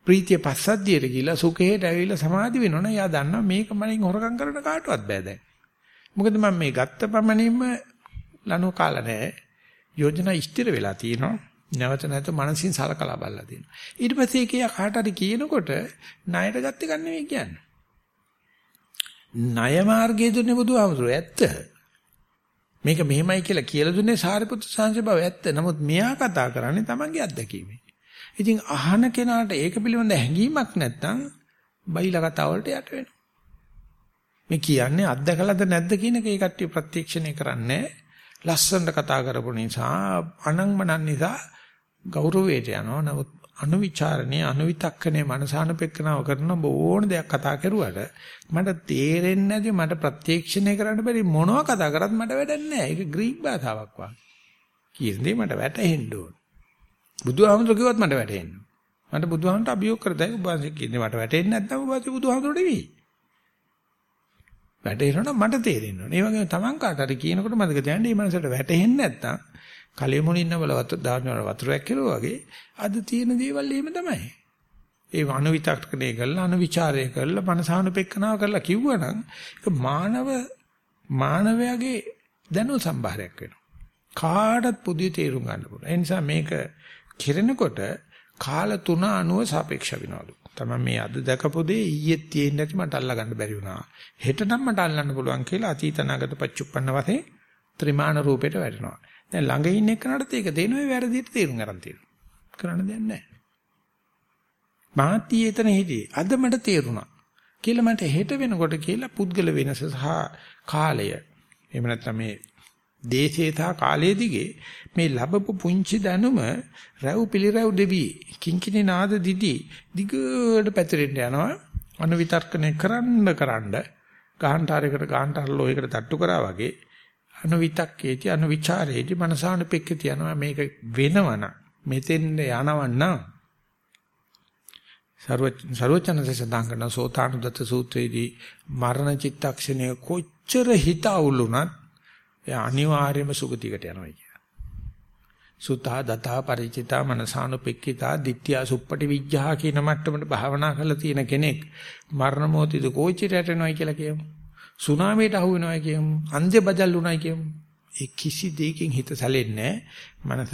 ප්‍රීතිය පස්සද්ධියට ගිහිලා සුඛයට ඇවිල්ලා සමාධි වෙනවනේ. එයා දන්නවා මේක මනින් හොරකම් කරන කාටවත් බෑ දැන්. මොකද මම මේ ගත්ත පමණින්ම ලනු කාලා නැහැ. යෝජනා ස්ථිර වෙලා තියෙනවා. නැවත නැවත මනසින් සලකලා බලලා තියෙනවා. ඊට පස්සේ ඒක කාට හරි කියනකොට ණයට ගත්ත එක නෙවෙයි කියන්නේ. ණය මාර්ගයේ දුන්නේ බුදුහාමුදුරුවෝ ඇත්ත. මේක මෙහෙමයි කියලා කියලා දුන්නේ සාරිපුත්‍ර සංඝ බව ඇත්ත. නමුත් මෙයා කතා කරන්නේ Tamange අත්දැකීමෙන්. ඉතින් අහන කෙනාට ඒක පිළිබඳ හැඟීමක් නැත්නම් බයිලා කතා වලට යට වෙනවා. මේ කියන්නේ අත්දකලාද නැද්ද කියන එක ඒ කට්ටිය ප්‍රත්‍යක්ෂණය කරන්නේ ලස්සනට කතා කරපු නිසා අනංමනන් නිසා ගෞරවයට යනවා. නමුත් අනුවිචාරණේ අනුවිතක්කනේ මනසානුපෙක්කනාව කරන ඕන දෙයක් කතා කරුවට මට තේරෙන්නේ නැති මට ප්‍රත්‍යක්ෂණය කරන්න බැරි මොනවා කතා කරත් මට වැඩක් නැහැ. ඒක ග්‍රීක භාෂාවක් වගේ. කියන දේ මට වැටහෙන්න ඕන. බුදුහාමුදුර කිව්වත් මට වැටහෙන්න. මට බුදුහාමුදුරට අභියෝග කරතයි උපාසක කියන්නේ මට වැටෙන්නේ නැත්නම් උපාසක බුදුහාමුදුරට නෙවෙයි. වැටෙනවා මට තේරෙන්න ඕන. ඒ වගේම Taman කාට හරි කියනකොට මතක තියාගන්න මේ මනසට වැටෙන්නේ නැත්නම් කලෙ මුලින්ම බලවත් දාන වතුරක් කෙරුවා වගේ අද තියෙන දේවල් එහෙම තමයි. ඒ අනුවිතක්කණය කරලා අනුවිචාරය කරලා මනසානුපෙක්කනාව කරලා කිව්වනම් ඒක මානව මානවයාගේ දැනුම් සම්භාරයක් වෙනවා. කාටත් පොදු තේරුම් ගන්න පුළුවන්. ඒ නිසා මේක කිරෙනකොට කාල තුන අනුව සාපේක්ෂ වෙනවලු. තමයි මේ අද දැකපු දේ ඊයේ තියෙන්නේ නැති මට අල්ලා ගන්න බැරි වුණා. හෙට නම් මට අල්ලන්න පුළුවන් කියලා අතීතනාගත පච්චුප්පන්න වශයෙන් ත්‍රිමාන රූපයට වැටෙනවා. දැන් ළඟ ඉන්න එක්කනට ඒක දෙනවා වැරදිට තේරුම් ගන්න තියෙනවා. කරන්න දෙයක් නැහැ. මාත්‍ය එතන හිටියේ. අද මට තේරුණා. කියලා මට හෙට වෙනකොට කියලා පුද්ගල වෙනස සහ කාලය. එහෙම නැත්නම් මේ දේශේ සහ කාලයේ දිගේ මේ ලැබපු පුංචි දැනුම රැව් පිළිරැව් දෙවි කිංකිණි නාද දිදි දිගට පැතිරෙන්න යනවා. අනුවිතර්කණය කරන්න කරන්න ගාහන්තරයකට ගාහන්තර ලෝයකට තට්ටු කරා වගේ අනුවිතක්කේති අනුවිචාරේති මනසානුපෙක්කති යනවා. මේක වෙනවන මෙතෙන් යනවන්න සර්වචනසේ සඳහන් කරන සෝතානුදත්ත සූත්‍රයේදී මරණ චිත්තක්ෂණය කොච්චර හිත අවුලුණත් එයා අනිවාර්යයෙන්ම සුගතියකට යනවා කියලා. සුතා දතා ಪರಿචිතා මනසානුපෙක්කිතා ditthiya suppati vijjaha කියන මට්ටමට භාවනා කරලා තියෙන කෙනෙක් මරණ මොහොතේ කොච්චරට යනවයි කියලා කියමු. සුනාමියට අහු වෙනවා කියමු. අන්ධය බජල් වුණා කියමු. ඒ කිසි දෙයකින් හිත සැලෙන්නේ මනස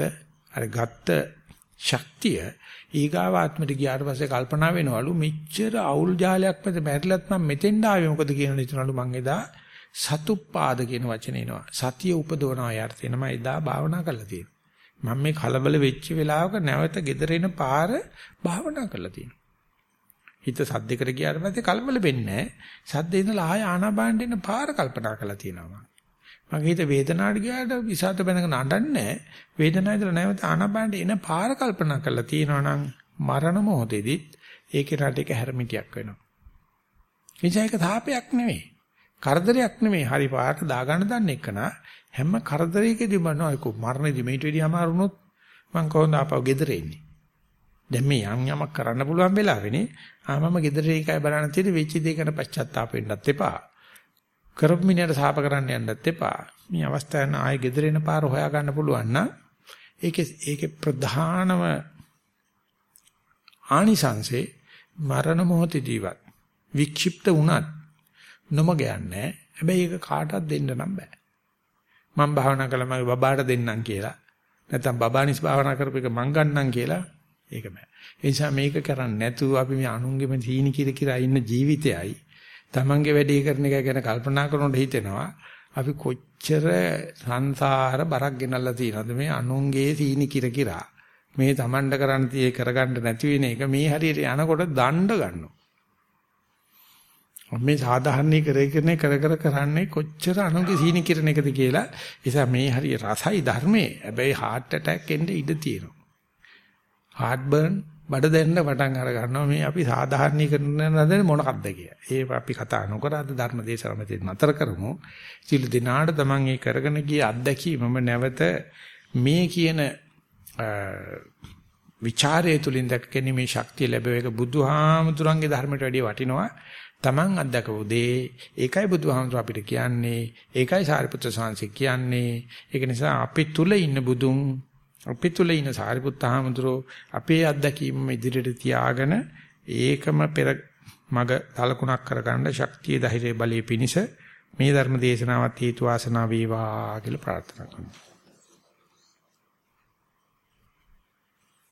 අර ගත්ත ශක්තිය ඊගාවාත්මට ගියාට පස්සේ කල්පනා වෙනවලු මෙච්චර අවුල් ජාලයක් මැද මැරිලත් මම මෙතෙන්ට ආවේ මොකද කියන නිතරලු මං එදා සතුප්පාද කියන වචනේ එනවා. සතිය උපදවනවා යාට එනම එදා භාවනා කරලා තියෙනවා. මම මේ කලබල වෙච්ච වෙලාවක නැවත gedere එන පාර භාවනා කරලා තියෙනවා. හිත සද්දයකට ගියාට පස්සේ කලබල වෙන්නේ නැහැ. සද්දේ ඉඳලා ආය ආනාපානෙ එන පාර කල්පනා කරලා තියෙනවා. මගේ හිත වේදනාවට ගියාට විසాత බැනගෙන අඬන්නේ වේදනාව ඉදලා නැවත ආනාපානෙ එන පාර කල්පනා කරලා තියෙනවා නම් මරණ මොහොතේදීත් ඒකේ රට එක හැරමිටියක් වෙනවා. එනිසා ඒක තාපයක් නෙවෙයි. කරදරයක් නෙවෙයි. හරි පාට දාගන්න දන්න එකන හැම කරදරයකදී මනෝ අයකෝ මරණදී මේට වෙඩි අමාරුනොත් මං කොහොමද ආපහු ගෙදර එන්නේ? දැන් මේ යම් යමක් කරන්න පුළුවන් වෙලාවෙනේ ආ මම ගෙදර ඒකයි බලන්න තියෙන්නේ වෙච්ච දේ ගැන පශ්චාත්තාප වෙන්නත් එපා. කරපු මිනිහට සාප කරන්න යන්නත් එපා. මේ අවස්ථාවෙන් ආයේ ගෙදර එන පාර හොයා ගන්න පුළුවන් නම් ඒකේ ඒකේ ප්‍රධානම ආනිසංසේ මරණ මොහොතදීවත් වික්ෂිප්ත වුණත් නොමග යන්නේ. හැබැයි ඒක කාටවත් දෙන්න නම් බෑ. මම භාවනා කළා මගේ බබාට දෙන්නම් කියලා. නැත්නම් බබානිස් භාවනා කරපු එක මං ගන්නම් කියලා ඒක බෑ. ඒ නිසා මේක කරන්නේ නැතුව අපි මේ අනුන්ගෙම තීනි කිර කිර ඉන්න ජීවිතයයි තමන්ගේ වැඩේ කරන එක ගැන කල්පනා කරනකොට හිතෙනවා අපි කොච්චර සංසාර බරක් ගෙනල්ලා තියෙනවද මේ අනුන්ගේ තීනි කිර කිරා මේ තමන්ට කරන්න tie කරගන්න නැති වෙන එක මේ හරියට යනකොට දණ්ඩ ගන්නවා. මේ සාධාරණීකරණය කර කර කරන්නේ කොච්චර අනුන්ගේ සීනි කිරණ එකද කියලා. නිසා මේ හරිය රසයි ධර්මයේ. හැබැයි heart attack එන්න ඉඩ තියෙනවා. heart burn බඩ දෙන්න පටන් අර ගන්නවා මේ අපි සාධාරණීකරණ නදන්නේ මොනකක්ද කියලා. ඒ අපි කතා නොකර අද ධර්ම දේශනාවෙන් නතර කරමු. සිළු දිනාට තමන් ඒ කරගෙන ගිය අත්දැකීමම නැවත මේ කියන විචාරය තුලින් දැක්කෙනීමේ ශක්තිය ලැබෙව එක බුදුහාමුදුරන්ගේ ධර්මයට වැඩිය වටිනවා. තමන් අත්දකපු දේ ඒකයි බුදුහාමුදුර අපිට කියන්නේ ඒකයි සාරිපුත්‍ර සාංශි කියන්නේ. ඒක නිසා අපි තුල ඉන්න බුදුන් අපි තුල ඉන්න සාරිපුත්ත හාමුදුරෝ අපේ අත්දැකීම ඉදිරියට තියාගෙන ඒකම පෙර මග තලකුණක් කරගන්න ශක්තිය ධෛර්ය බලයේ පිනිස මේ ධර්ම දේශනාවත් හේතු වාසනා වේවා කියලා ප්‍රාර්ථනා කරනවා.